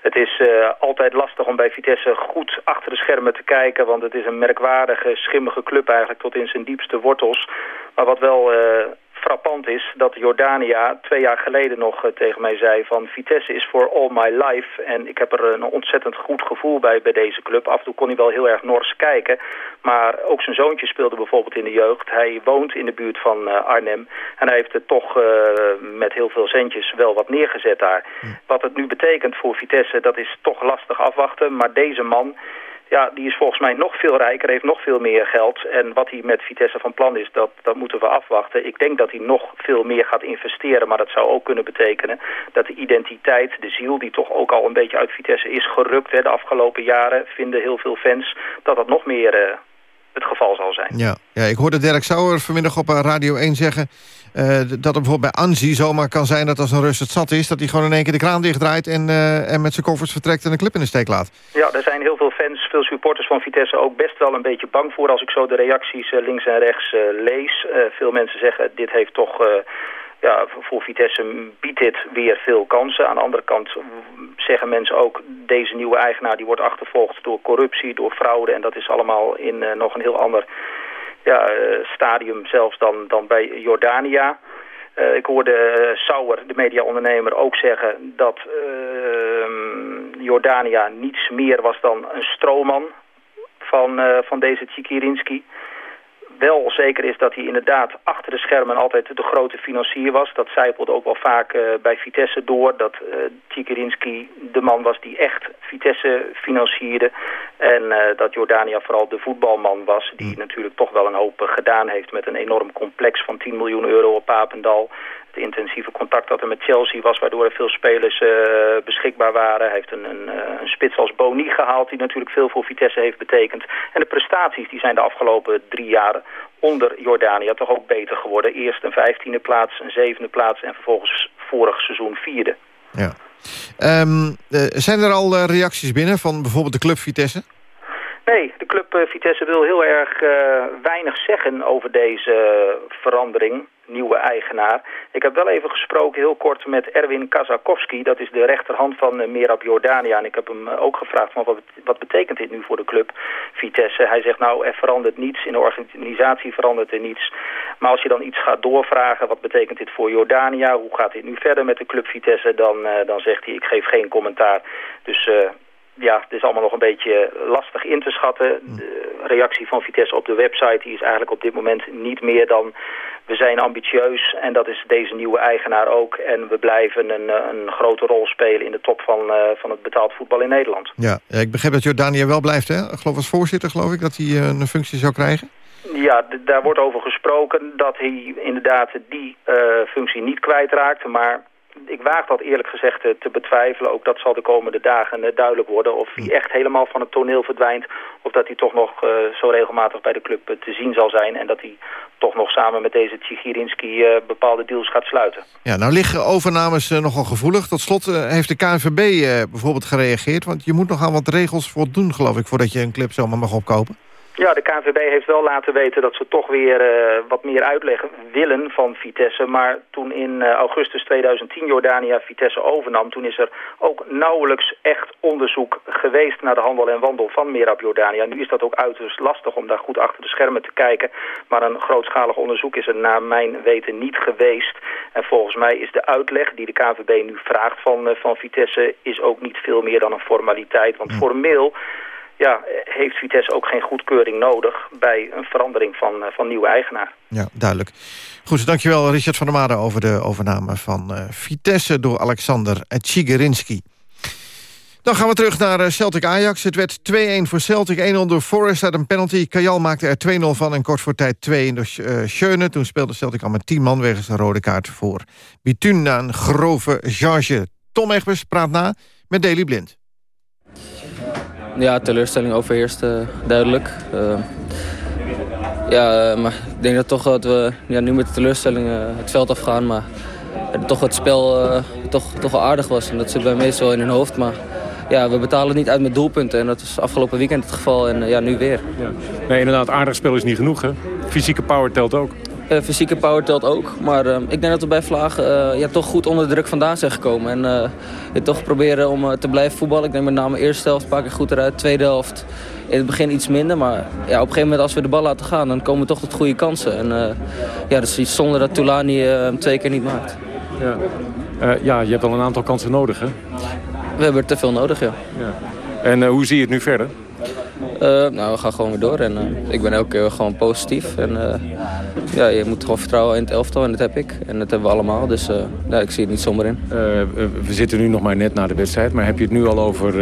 Speaker 13: Het is uh, altijd lastig om bij Vitesse goed achter de schermen te kijken. Want het is een merkwaardige, schimmige club eigenlijk tot in zijn diepste wortels. Maar wat wel... Uh, frappant is dat Jordania twee jaar geleden nog uh, tegen mij zei van Vitesse is for all my life. En ik heb er een ontzettend goed gevoel bij bij deze club. Af en toe kon hij wel heel erg nors kijken. Maar ook zijn zoontje speelde bijvoorbeeld in de jeugd. Hij woont in de buurt van uh, Arnhem. En hij heeft het toch uh, met heel veel centjes wel wat neergezet daar. Wat het nu betekent voor Vitesse, dat is toch lastig afwachten. Maar deze man ja, die is volgens mij nog veel rijker, heeft nog veel meer geld. En wat hij met Vitesse van plan is, dat, dat moeten we afwachten. Ik denk dat hij nog veel meer gaat investeren, maar dat zou ook kunnen betekenen dat de identiteit, de ziel, die toch ook al een beetje uit Vitesse is gerukt hè, de afgelopen jaren, vinden heel veel fans, dat dat nog meer uh, het geval zal zijn.
Speaker 17: Ja, ja ik hoorde Dirk Sauer vanmiddag op eh, Radio 1 zeggen... Uh, dat er bijvoorbeeld bij Anzi zomaar kan zijn dat als een rust het zat is... dat hij gewoon in één keer de kraan dichtdraait en, uh, en met zijn koffers vertrekt en een clip in de steek laat.
Speaker 13: Ja, er zijn heel veel fans, veel supporters van Vitesse ook best wel een beetje bang voor... als ik zo de reacties uh, links en rechts lees. veel mensen zeggen, dit heeft toch ja, voor Vitesse biedt dit weer veel kansen. Aan de andere kant zeggen mensen ook... deze nieuwe eigenaar die wordt achtervolgd door corruptie, door fraude... en dat is allemaal in nog een heel ander ja, uh, stadium zelfs dan, dan bij Jordania... Uh, ik hoorde Sauer, de mediaondernemer, ook zeggen dat ehm, Jordania niets meer was dan een stroomman van, van deze Tsikirinski wel zeker is dat hij inderdaad achter de schermen altijd de grote financier was. Dat zijpelde ook wel vaak uh, bij Vitesse door. Dat uh, Tjikirinski de man was die echt Vitesse financierde. En uh, dat Jordania vooral de voetbalman was. Die natuurlijk toch wel een hoop gedaan heeft met een enorm complex van 10 miljoen euro op Papendal het intensieve contact dat er met Chelsea was... waardoor er veel spelers uh, beschikbaar waren. Hij heeft een, een, een, spits als Boni gehaald... die natuurlijk veel voor Vitesse heeft betekend. En de prestaties die zijn de afgelopen drie jaar onder Jordania toch ook beter geworden. Eerst een vijftiende plaats, een zevende plaats... en vervolgens vorig seizoen vierde.
Speaker 17: Ja. Um, zijn er al reacties binnen van bijvoorbeeld de club Vitesse?
Speaker 13: Nee, de club Vitesse wil heel erg uh, weinig zeggen over deze verandering nieuwe eigenaar. Ik heb wel even gesproken heel kort met Erwin Kazakowski. Dat is de rechterhand van uh, Merab Jordania. En ik heb hem ook gevraagd van wat, wat betekent dit nu voor de club Vitesse. Hij zegt nou er verandert niets. In de organisatie verandert er niets. Maar als je dan iets gaat doorvragen wat betekent dit voor Jordania. Hoe gaat dit nu verder met de club Vitesse. Dan, dan zegt hij ik geef geen commentaar. Dus ja, het is allemaal nog een beetje lastig in te schatten. De reactie van Vitesse op de website die is eigenlijk op dit moment niet meer dan... we zijn ambitieus en dat is deze nieuwe eigenaar ook. En we blijven een, een grote rol spelen in de top van, uh, van het betaald voetbal in Nederland.
Speaker 17: Ja, ik begrijp dat Jordanië wel blijft, hè? Ik geloof als voorzitter, geloof ik, dat hij uh, een functie zou krijgen.
Speaker 13: Ja, daar wordt over gesproken dat hij inderdaad die uh, functie niet kwijtraakt. Maar ik waag dat eerlijk gezegd te betwijfelen. Ook dat zal de komende dagen duidelijk worden. Of hij echt helemaal van het toneel verdwijnt. Of dat hij toch nog zo regelmatig bij de club te zien zal zijn. En dat hij toch nog samen met deze Tjigirinski bepaalde deals gaat sluiten.
Speaker 17: Ja, nou liggen overnames nogal gevoelig. Tot slot heeft de KNVB bijvoorbeeld gereageerd. Want je moet nog aan wat regels voldoen, geloof ik... voordat je een club zomaar mag opkopen.
Speaker 13: Ja, de KNVB heeft wel laten weten dat ze toch weer uh, wat meer uitleg willen van Vitesse. Maar toen in uh, augustus 2010 Jordania Vitesse overnam... toen is er ook nauwelijks echt onderzoek geweest naar de handel en wandel van Merab Jordania. Nu is dat ook uiterst lastig om daar goed achter de schermen te kijken. Maar een grootschalig onderzoek is er naar mijn weten niet geweest. En volgens mij is de uitleg die de KNVB nu vraagt van, uh, van Vitesse... is ook niet veel meer dan een formaliteit. Want formeel ja, heeft Vitesse ook geen goedkeuring nodig... bij een verandering van, eh, van nieuwe eigenaar.
Speaker 17: Ja, duidelijk. Goed, dankjewel Richard van der Made over de overname van uh, Vitesse... door Alexander Tsigerinski. Dan gaan we terug naar eh, Celtic Ajax. Het werd 2-1 voor Celtic, 1-0 door Forrest uit een penalty. Kajal maakte er 2-0 van en kort voor tijd 2 door uh, Schöne. Toen speelde Celtic al met 10 man wegens een rode kaart voor. Bitun na een grove charge. Tom Egbers praat na met Daily Blind.
Speaker 18: Ja, teleurstelling overheerst uh, duidelijk. Uh, ja, maar ik denk dat toch dat we ja, nu met de teleurstelling het veld afgaan. Maar toch het spel toch, toch wel aardig was. En dat zit bij meestal in hun hoofd. Maar ja, we betalen het niet uit met doelpunten. En dat is afgelopen weekend het geval. En ja, nu weer. Ja.
Speaker 19: Nee, inderdaad, aardig spel is niet genoeg. Hè? Fysieke power telt ook.
Speaker 18: Uh, fysieke power telt ook. Maar uh, ik denk dat we bij Vlagen uh, ja, toch goed onder de druk vandaan zijn gekomen. En je toch proberen om te blijven voetballen. Ik denk met name eerste helft een paar keer goed eruit. Tweede helft in het begin iets minder. Maar ja, op een gegeven moment als we de bal laten gaan, dan komen we toch tot goede kansen. En ja, dat is zonder dat Tulani hem twee keer niet maakt.
Speaker 19: Ja. ja, je hebt al een aantal kansen nodig hè?
Speaker 18: We hebben er te veel nodig, ja.
Speaker 19: ja. En hoe zie je het nu verder?
Speaker 18: Uh, nou, we gaan gewoon weer door. En, uh, ik ben elke keer gewoon positief. En uh, ja, je moet gewoon vertrouwen in het elftal. En dat heb ik. En dat hebben we allemaal. Dus ja, ik zie het niet somber in.
Speaker 19: we zitten nu nog maar net na de wedstrijd. Maar heb je het nu al over...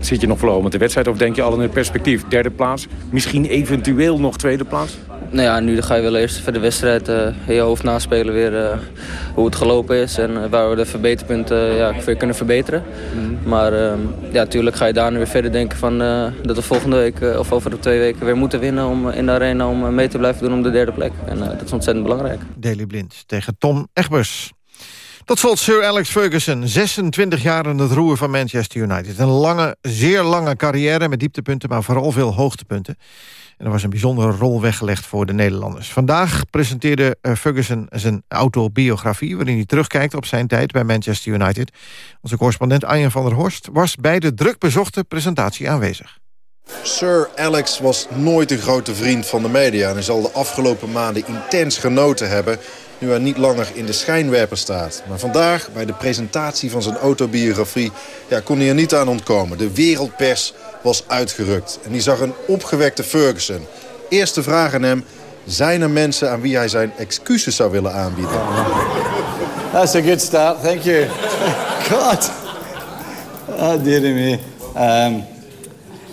Speaker 19: zit je nog vooral met de wedstrijd? Of denk je al in het perspectief derde plaats? Misschien eventueel nog tweede plaats?
Speaker 18: Nou ja, nu ga je wel eerst voor de wedstrijd in je hoofd naspelen weer hoe het gelopen is. En waar we de verbeterpunten ja, weer kunnen verbeteren. Mhm. Maar ehm, ja, natuurlijk ga je daar nu weer verder denken van dat we volgende week eh, of over de twee weken weer moeten winnen om in de arena om eh, mee te blijven doen om de derde plek. En eh, dat is ontzettend belangrijk.
Speaker 17: Daily Blind tegen Tom Egbers. Tot slot Sir Alex Ferguson, 26 jaar in het roer van Manchester United. Een lange, zeer lange carrière met dieptepunten, maar vooral veel hoogtepunten. En er was een bijzondere rol weggelegd voor de Nederlanders. Vandaag presenteerde Ferguson zijn autobiografie... waarin hij terugkijkt op zijn tijd bij Manchester United. Onze correspondent Arjen van der Horst was bij de drukbezochte presentatie aanwezig.
Speaker 20: Sir Alex was nooit een grote vriend van de media... en zal de afgelopen maanden intens genoten hebben... nu hij niet langer in de schijnwerper staat. Maar vandaag, bij de presentatie van zijn autobiografie... Ja, kon hij er niet aan ontkomen. De wereldpers was uitgerukt. En die zag een opgewekte Ferguson. Eerste vraag aan hem... zijn er mensen aan wie hij zijn excuses zou willen aanbieden?
Speaker 21: That's a good start, thank you. (laughs) God. Oh, dear me. Um...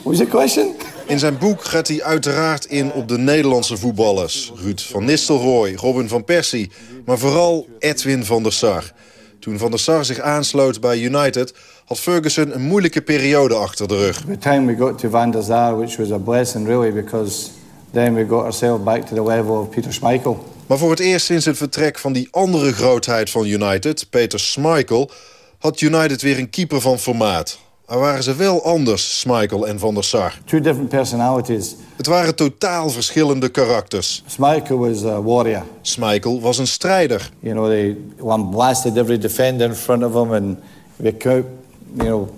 Speaker 21: What question?
Speaker 20: In zijn boek gaat hij uiteraard in op de Nederlandse voetballers. Ruud van Nistelrooy, Robin van Persie, maar vooral Edwin van der Sar. Toen Van der Sar zich aansloot bij United... had Ferguson een moeilijke periode achter de rug.
Speaker 21: The time we got to Van der Sar, which was a blessing really... because then we got ourselves back to the level of Peter Schmeichel.
Speaker 20: Maar voor het eerst sinds het vertrek van die andere grootheid van United... Peter Schmeichel, had United weer een keeper van formaat. Maar waren ze wel anders, Schmeichel en Van der Sar.
Speaker 21: Two different personalities.
Speaker 20: Het waren totaal verschillende karakters.
Speaker 21: Schmeichel was a warrior.
Speaker 20: Schmeichel was een strijder.
Speaker 21: You know, they one blasted every defender in front of him and they you know,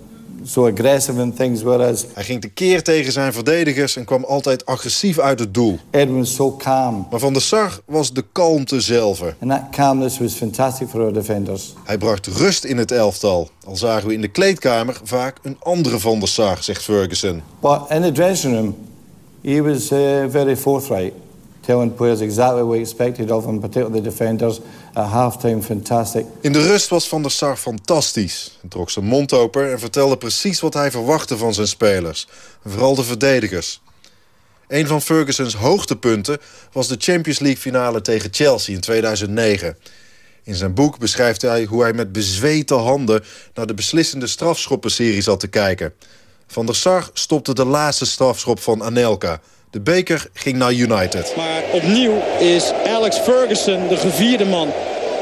Speaker 21: so aggressive in things, whereas...
Speaker 20: Hij ging tekeer tegen zijn verdedigers en kwam altijd agressief uit het doel.
Speaker 21: Edwin so calm.
Speaker 20: Maar Van der Sar was de kalmte zelf.
Speaker 21: And that calmness was fantastic for our defenders.
Speaker 20: Hij bracht rust in het elftal. Al zagen we in de kleedkamer vaak een andere Van der Sar, zegt Ferguson.
Speaker 21: But in the dressing room, he was uh, very forthright telling players exactly what we expected of them, particularly the defenders. At halftime, fantastic.
Speaker 20: In de rust was Van der Sar fantastisch. Hij trok zijn mond open en vertelde precies wat hij verwachtte van zijn spelers. vooral de verdedigers. Een van Ferguson's hoogtepunten was de Champions League finale tegen Chelsea in 2009. In zijn boek beschrijft hij hoe hij met bezweten handen... naar de beslissende strafschoppenserie zat te kijken. Van der Sar stopte de laatste strafschop van Anelka. De beker ging naar United.
Speaker 22: Maar opnieuw is Alex Ferguson de gevierde man.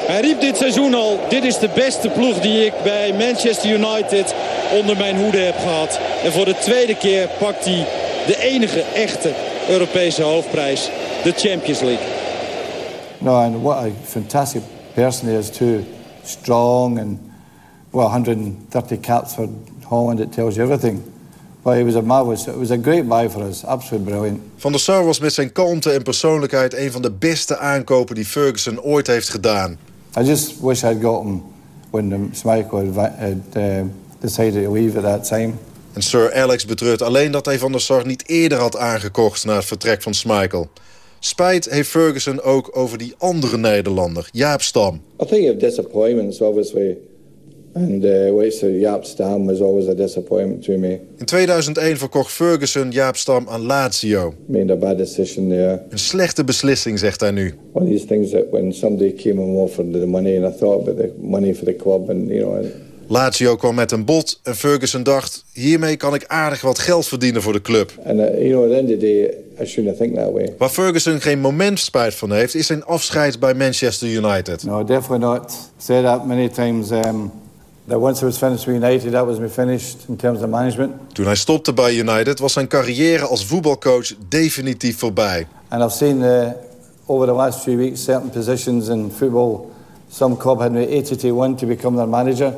Speaker 22: Hij riep dit seizoen al, dit is de beste ploeg die ik bij Manchester United onder mijn hoede heb gehad. En voor de tweede keer pakt hij de enige echte Europese hoofdprijs, de Champions League.
Speaker 21: No, and what a fantastic person he is too. Strong and, well, 130 caps for Holland, it tells you everything. But he was a marvelous, it was a great buy for us, absolutely brilliant.
Speaker 20: Van der Sar was met zijn kalmte en persoonlijkheid... een van de beste aankopen die Ferguson ooit heeft gedaan.
Speaker 21: I just wish I'd got him when Schmeichel had, had uh, decided to leave at that time.
Speaker 20: En Sir Alex betreurt alleen dat hij Van der Sar niet eerder had aangekocht... na het vertrek van Schmeichel. Spijt heeft Ferguson ook over die andere Nederlander, Jaap Stam.
Speaker 21: I think of disappointments, obviously. And uh, Wesley Jaap Stam was always a disappointment to me.
Speaker 20: In 2001 verkocht Ferguson Jaap Stam aan Lazio.
Speaker 21: Made a bad decision there.
Speaker 20: Een slechte beslissing, zegt hij nu.
Speaker 21: One of these things that when somebody came and offered the money... and I thought about the money for the club and, you know...
Speaker 20: Lazio kwam met een bod en Ferguson dacht... hiermee kan ik aardig wat geld verdienen voor de club.
Speaker 21: And, uh, you know, at the end of the day, I shouldn't think that way.
Speaker 20: Waar Ferguson geen moment spijt van heeft... is zijn afscheid bij Manchester United.
Speaker 21: No, definitely not. Say that many times... Um, that once I was finished with United, that was me finished in terms of management.
Speaker 20: Toen hij stopte bij United was zijn carrière als voetbalcoach definitief voorbij.
Speaker 21: And I've seen uh, over the last few weeks certain positions in football. Some club had me 80 to 1 to become their manager.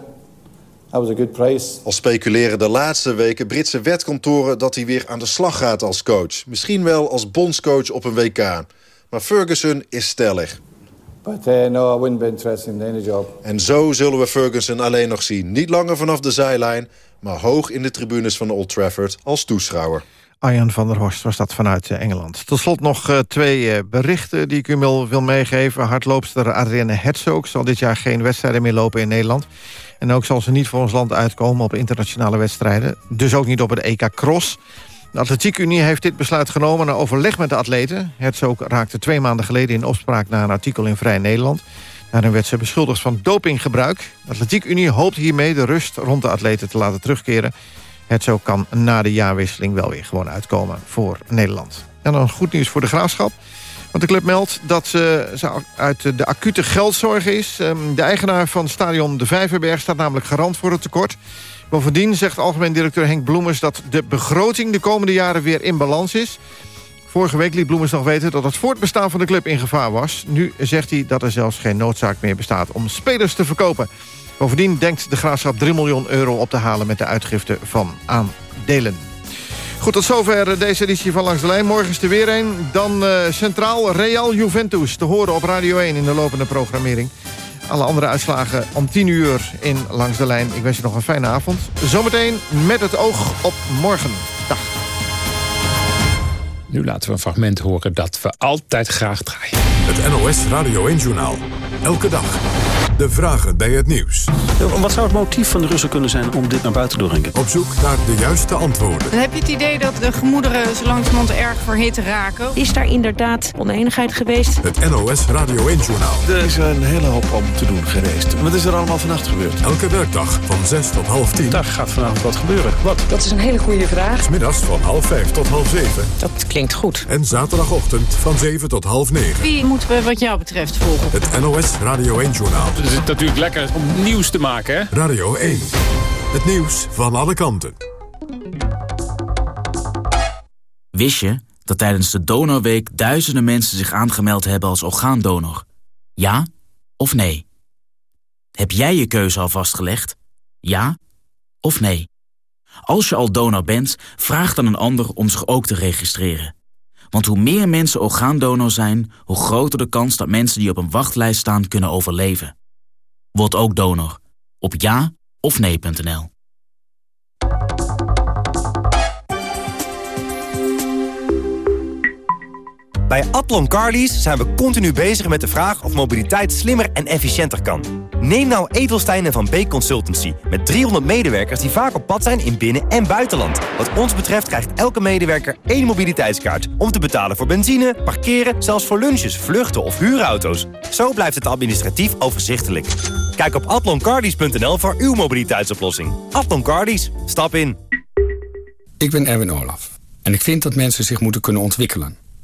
Speaker 21: That was a good price.
Speaker 20: Al speculeren de laatste weken Britse wetkantoren dat hij weer aan de slag gaat als coach. Misschien wel als bondscoach op een WK. Maar Ferguson is stellig.
Speaker 21: But uh, no, I wouldn't be interested in any job.
Speaker 20: En zo zullen we Ferguson alleen nog zien. Niet langer vanaf de zijlijn, maar hoog in de tribunes van Old Trafford als toeschouwer.
Speaker 17: Arjan van der Horst was dat vanuit eh, Engeland. Tot slot nog uh, twee berichten die ik u wil, wil meegeven. Hardloopster Adrienne Herzog zal dit jaar geen wedstrijden meer lopen in Nederland. En ook zal ze niet voor ons land uitkomen op internationale wedstrijden. Dus ook niet op het EK Cross. De Atletiek Unie heeft dit besluit genomen na overleg met de atleten. Herzog raakte twee maanden geleden in opspraak na een artikel in Vrij Nederland. Daarin werd ze beschuldigd van dopinggebruik. De Atletiek Unie hoopt hiermee de rust rond de atleten te laten terugkeren. Herzog kan na de jaarwisseling wel weer gewoon uitkomen voor Nederland. En dan goed nieuws voor de Graafschap. Want de club meldt dat ze, ze uit de acute geldzorg is. De eigenaar van stadion De Vijverberg staat namelijk garant voor het tekort. Bovendien zegt algemeen directeur Henk Bloemers... dat de begroting de komende jaren weer in balans is. Vorige week liet Bloemers nog weten dat het voortbestaan van de club in gevaar was. Nu zegt hij dat er zelfs geen noodzaak meer bestaat om spelers te verkopen. Bovendien denkt de Graafschap 3 miljoen euro op te halen... met de uitgifte van aandelen. Goed, tot zover deze editie van Langs de Lijn. Morgen is er weer een. Dan uh, centraal Real Juventus te horen op Radio 1 in de lopende programmering. Alle andere uitslagen om 10 uur in Langs de Lijn. Ik wens je nog een fijne avond. Zometeen met het oog op morgen. Dag.
Speaker 23: Nu laten we een fragment horen dat we altijd graag draaien.
Speaker 24: Het NOS Radio 1-journaal. Elke dag. De vragen bij het nieuws.
Speaker 25: Wat zou het motief van de Russen kunnen zijn om dit naar buiten te brengen?
Speaker 24: Op zoek naar de juiste antwoorden.
Speaker 26: Dan heb je het idee dat de gemoederen zo langzamerhand erg verhit raken.
Speaker 27: Is daar inderdaad oneenigheid geweest?
Speaker 24: Het NOS Radio 1-journaal.
Speaker 28: Er is een hele hoop om te doen geweest. Wat is er allemaal vannacht gebeurd?
Speaker 24: Elke werkdag van 6 tot half 10.
Speaker 25: Daar gaat vanavond wat gebeuren. Wat?
Speaker 27: Dat is een hele goede vraag.
Speaker 24: Smiddags van half 5 tot half 7.
Speaker 27: Dat klinkt goed.
Speaker 24: En zaterdagochtend van 7 tot half 9.
Speaker 26: Wie moeten we wat jou betreft volgen?
Speaker 24: Het NOS Radio 1-journaal.
Speaker 23: Het is natuurlijk lekker om nieuws te maken, hè?
Speaker 24: Radio 1. Het nieuws van alle kanten.
Speaker 29: Wist je dat tijdens de Donorweek duizenden mensen zich aangemeld hebben als orgaandonor? Ja of nee? Heb jij je keuze al vastgelegd? Ja of nee? Als je al donor bent, vraag dan een ander om zich ook te registreren. Want hoe meer mensen orgaandonor zijn, hoe groter de kans dat mensen die op een wachtlijst staan kunnen overleven. Word ook donor op ja of nee.nl.
Speaker 10: Bij Atlon Carlies zijn we continu bezig met de vraag of mobiliteit slimmer en efficiënter kan. Neem nou Edelstein en Van Beek Consultancy. Met 300 medewerkers die vaak op pad zijn in binnen- en buitenland. Wat ons betreft krijgt elke medewerker één mobiliteitskaart. Om te betalen voor benzine, parkeren, zelfs voor lunches, vluchten of huurauto's. Zo blijft het administratief overzichtelijk. Kijk op atloncardies.nl voor uw mobiliteitsoplossing. Atlon Cardies, stap in.
Speaker 30: Ik ben Erwin Olaf. En ik vind dat mensen zich moeten kunnen ontwikkelen.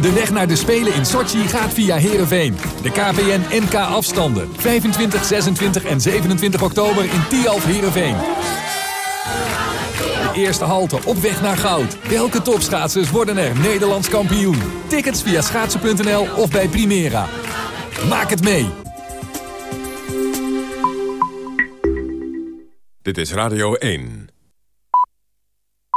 Speaker 15: De weg naar de Spelen in Sochi gaat via Heerenveen. De KPN NK afstanden. 25, 26 en 27 oktober in Tialf Heerenveen. De eerste halte op weg naar goud. Welke topschaatsers worden er Nederlands kampioen? Tickets via schaatsen.nl of bij Primera. Maak het mee!
Speaker 24: Dit is Radio 1.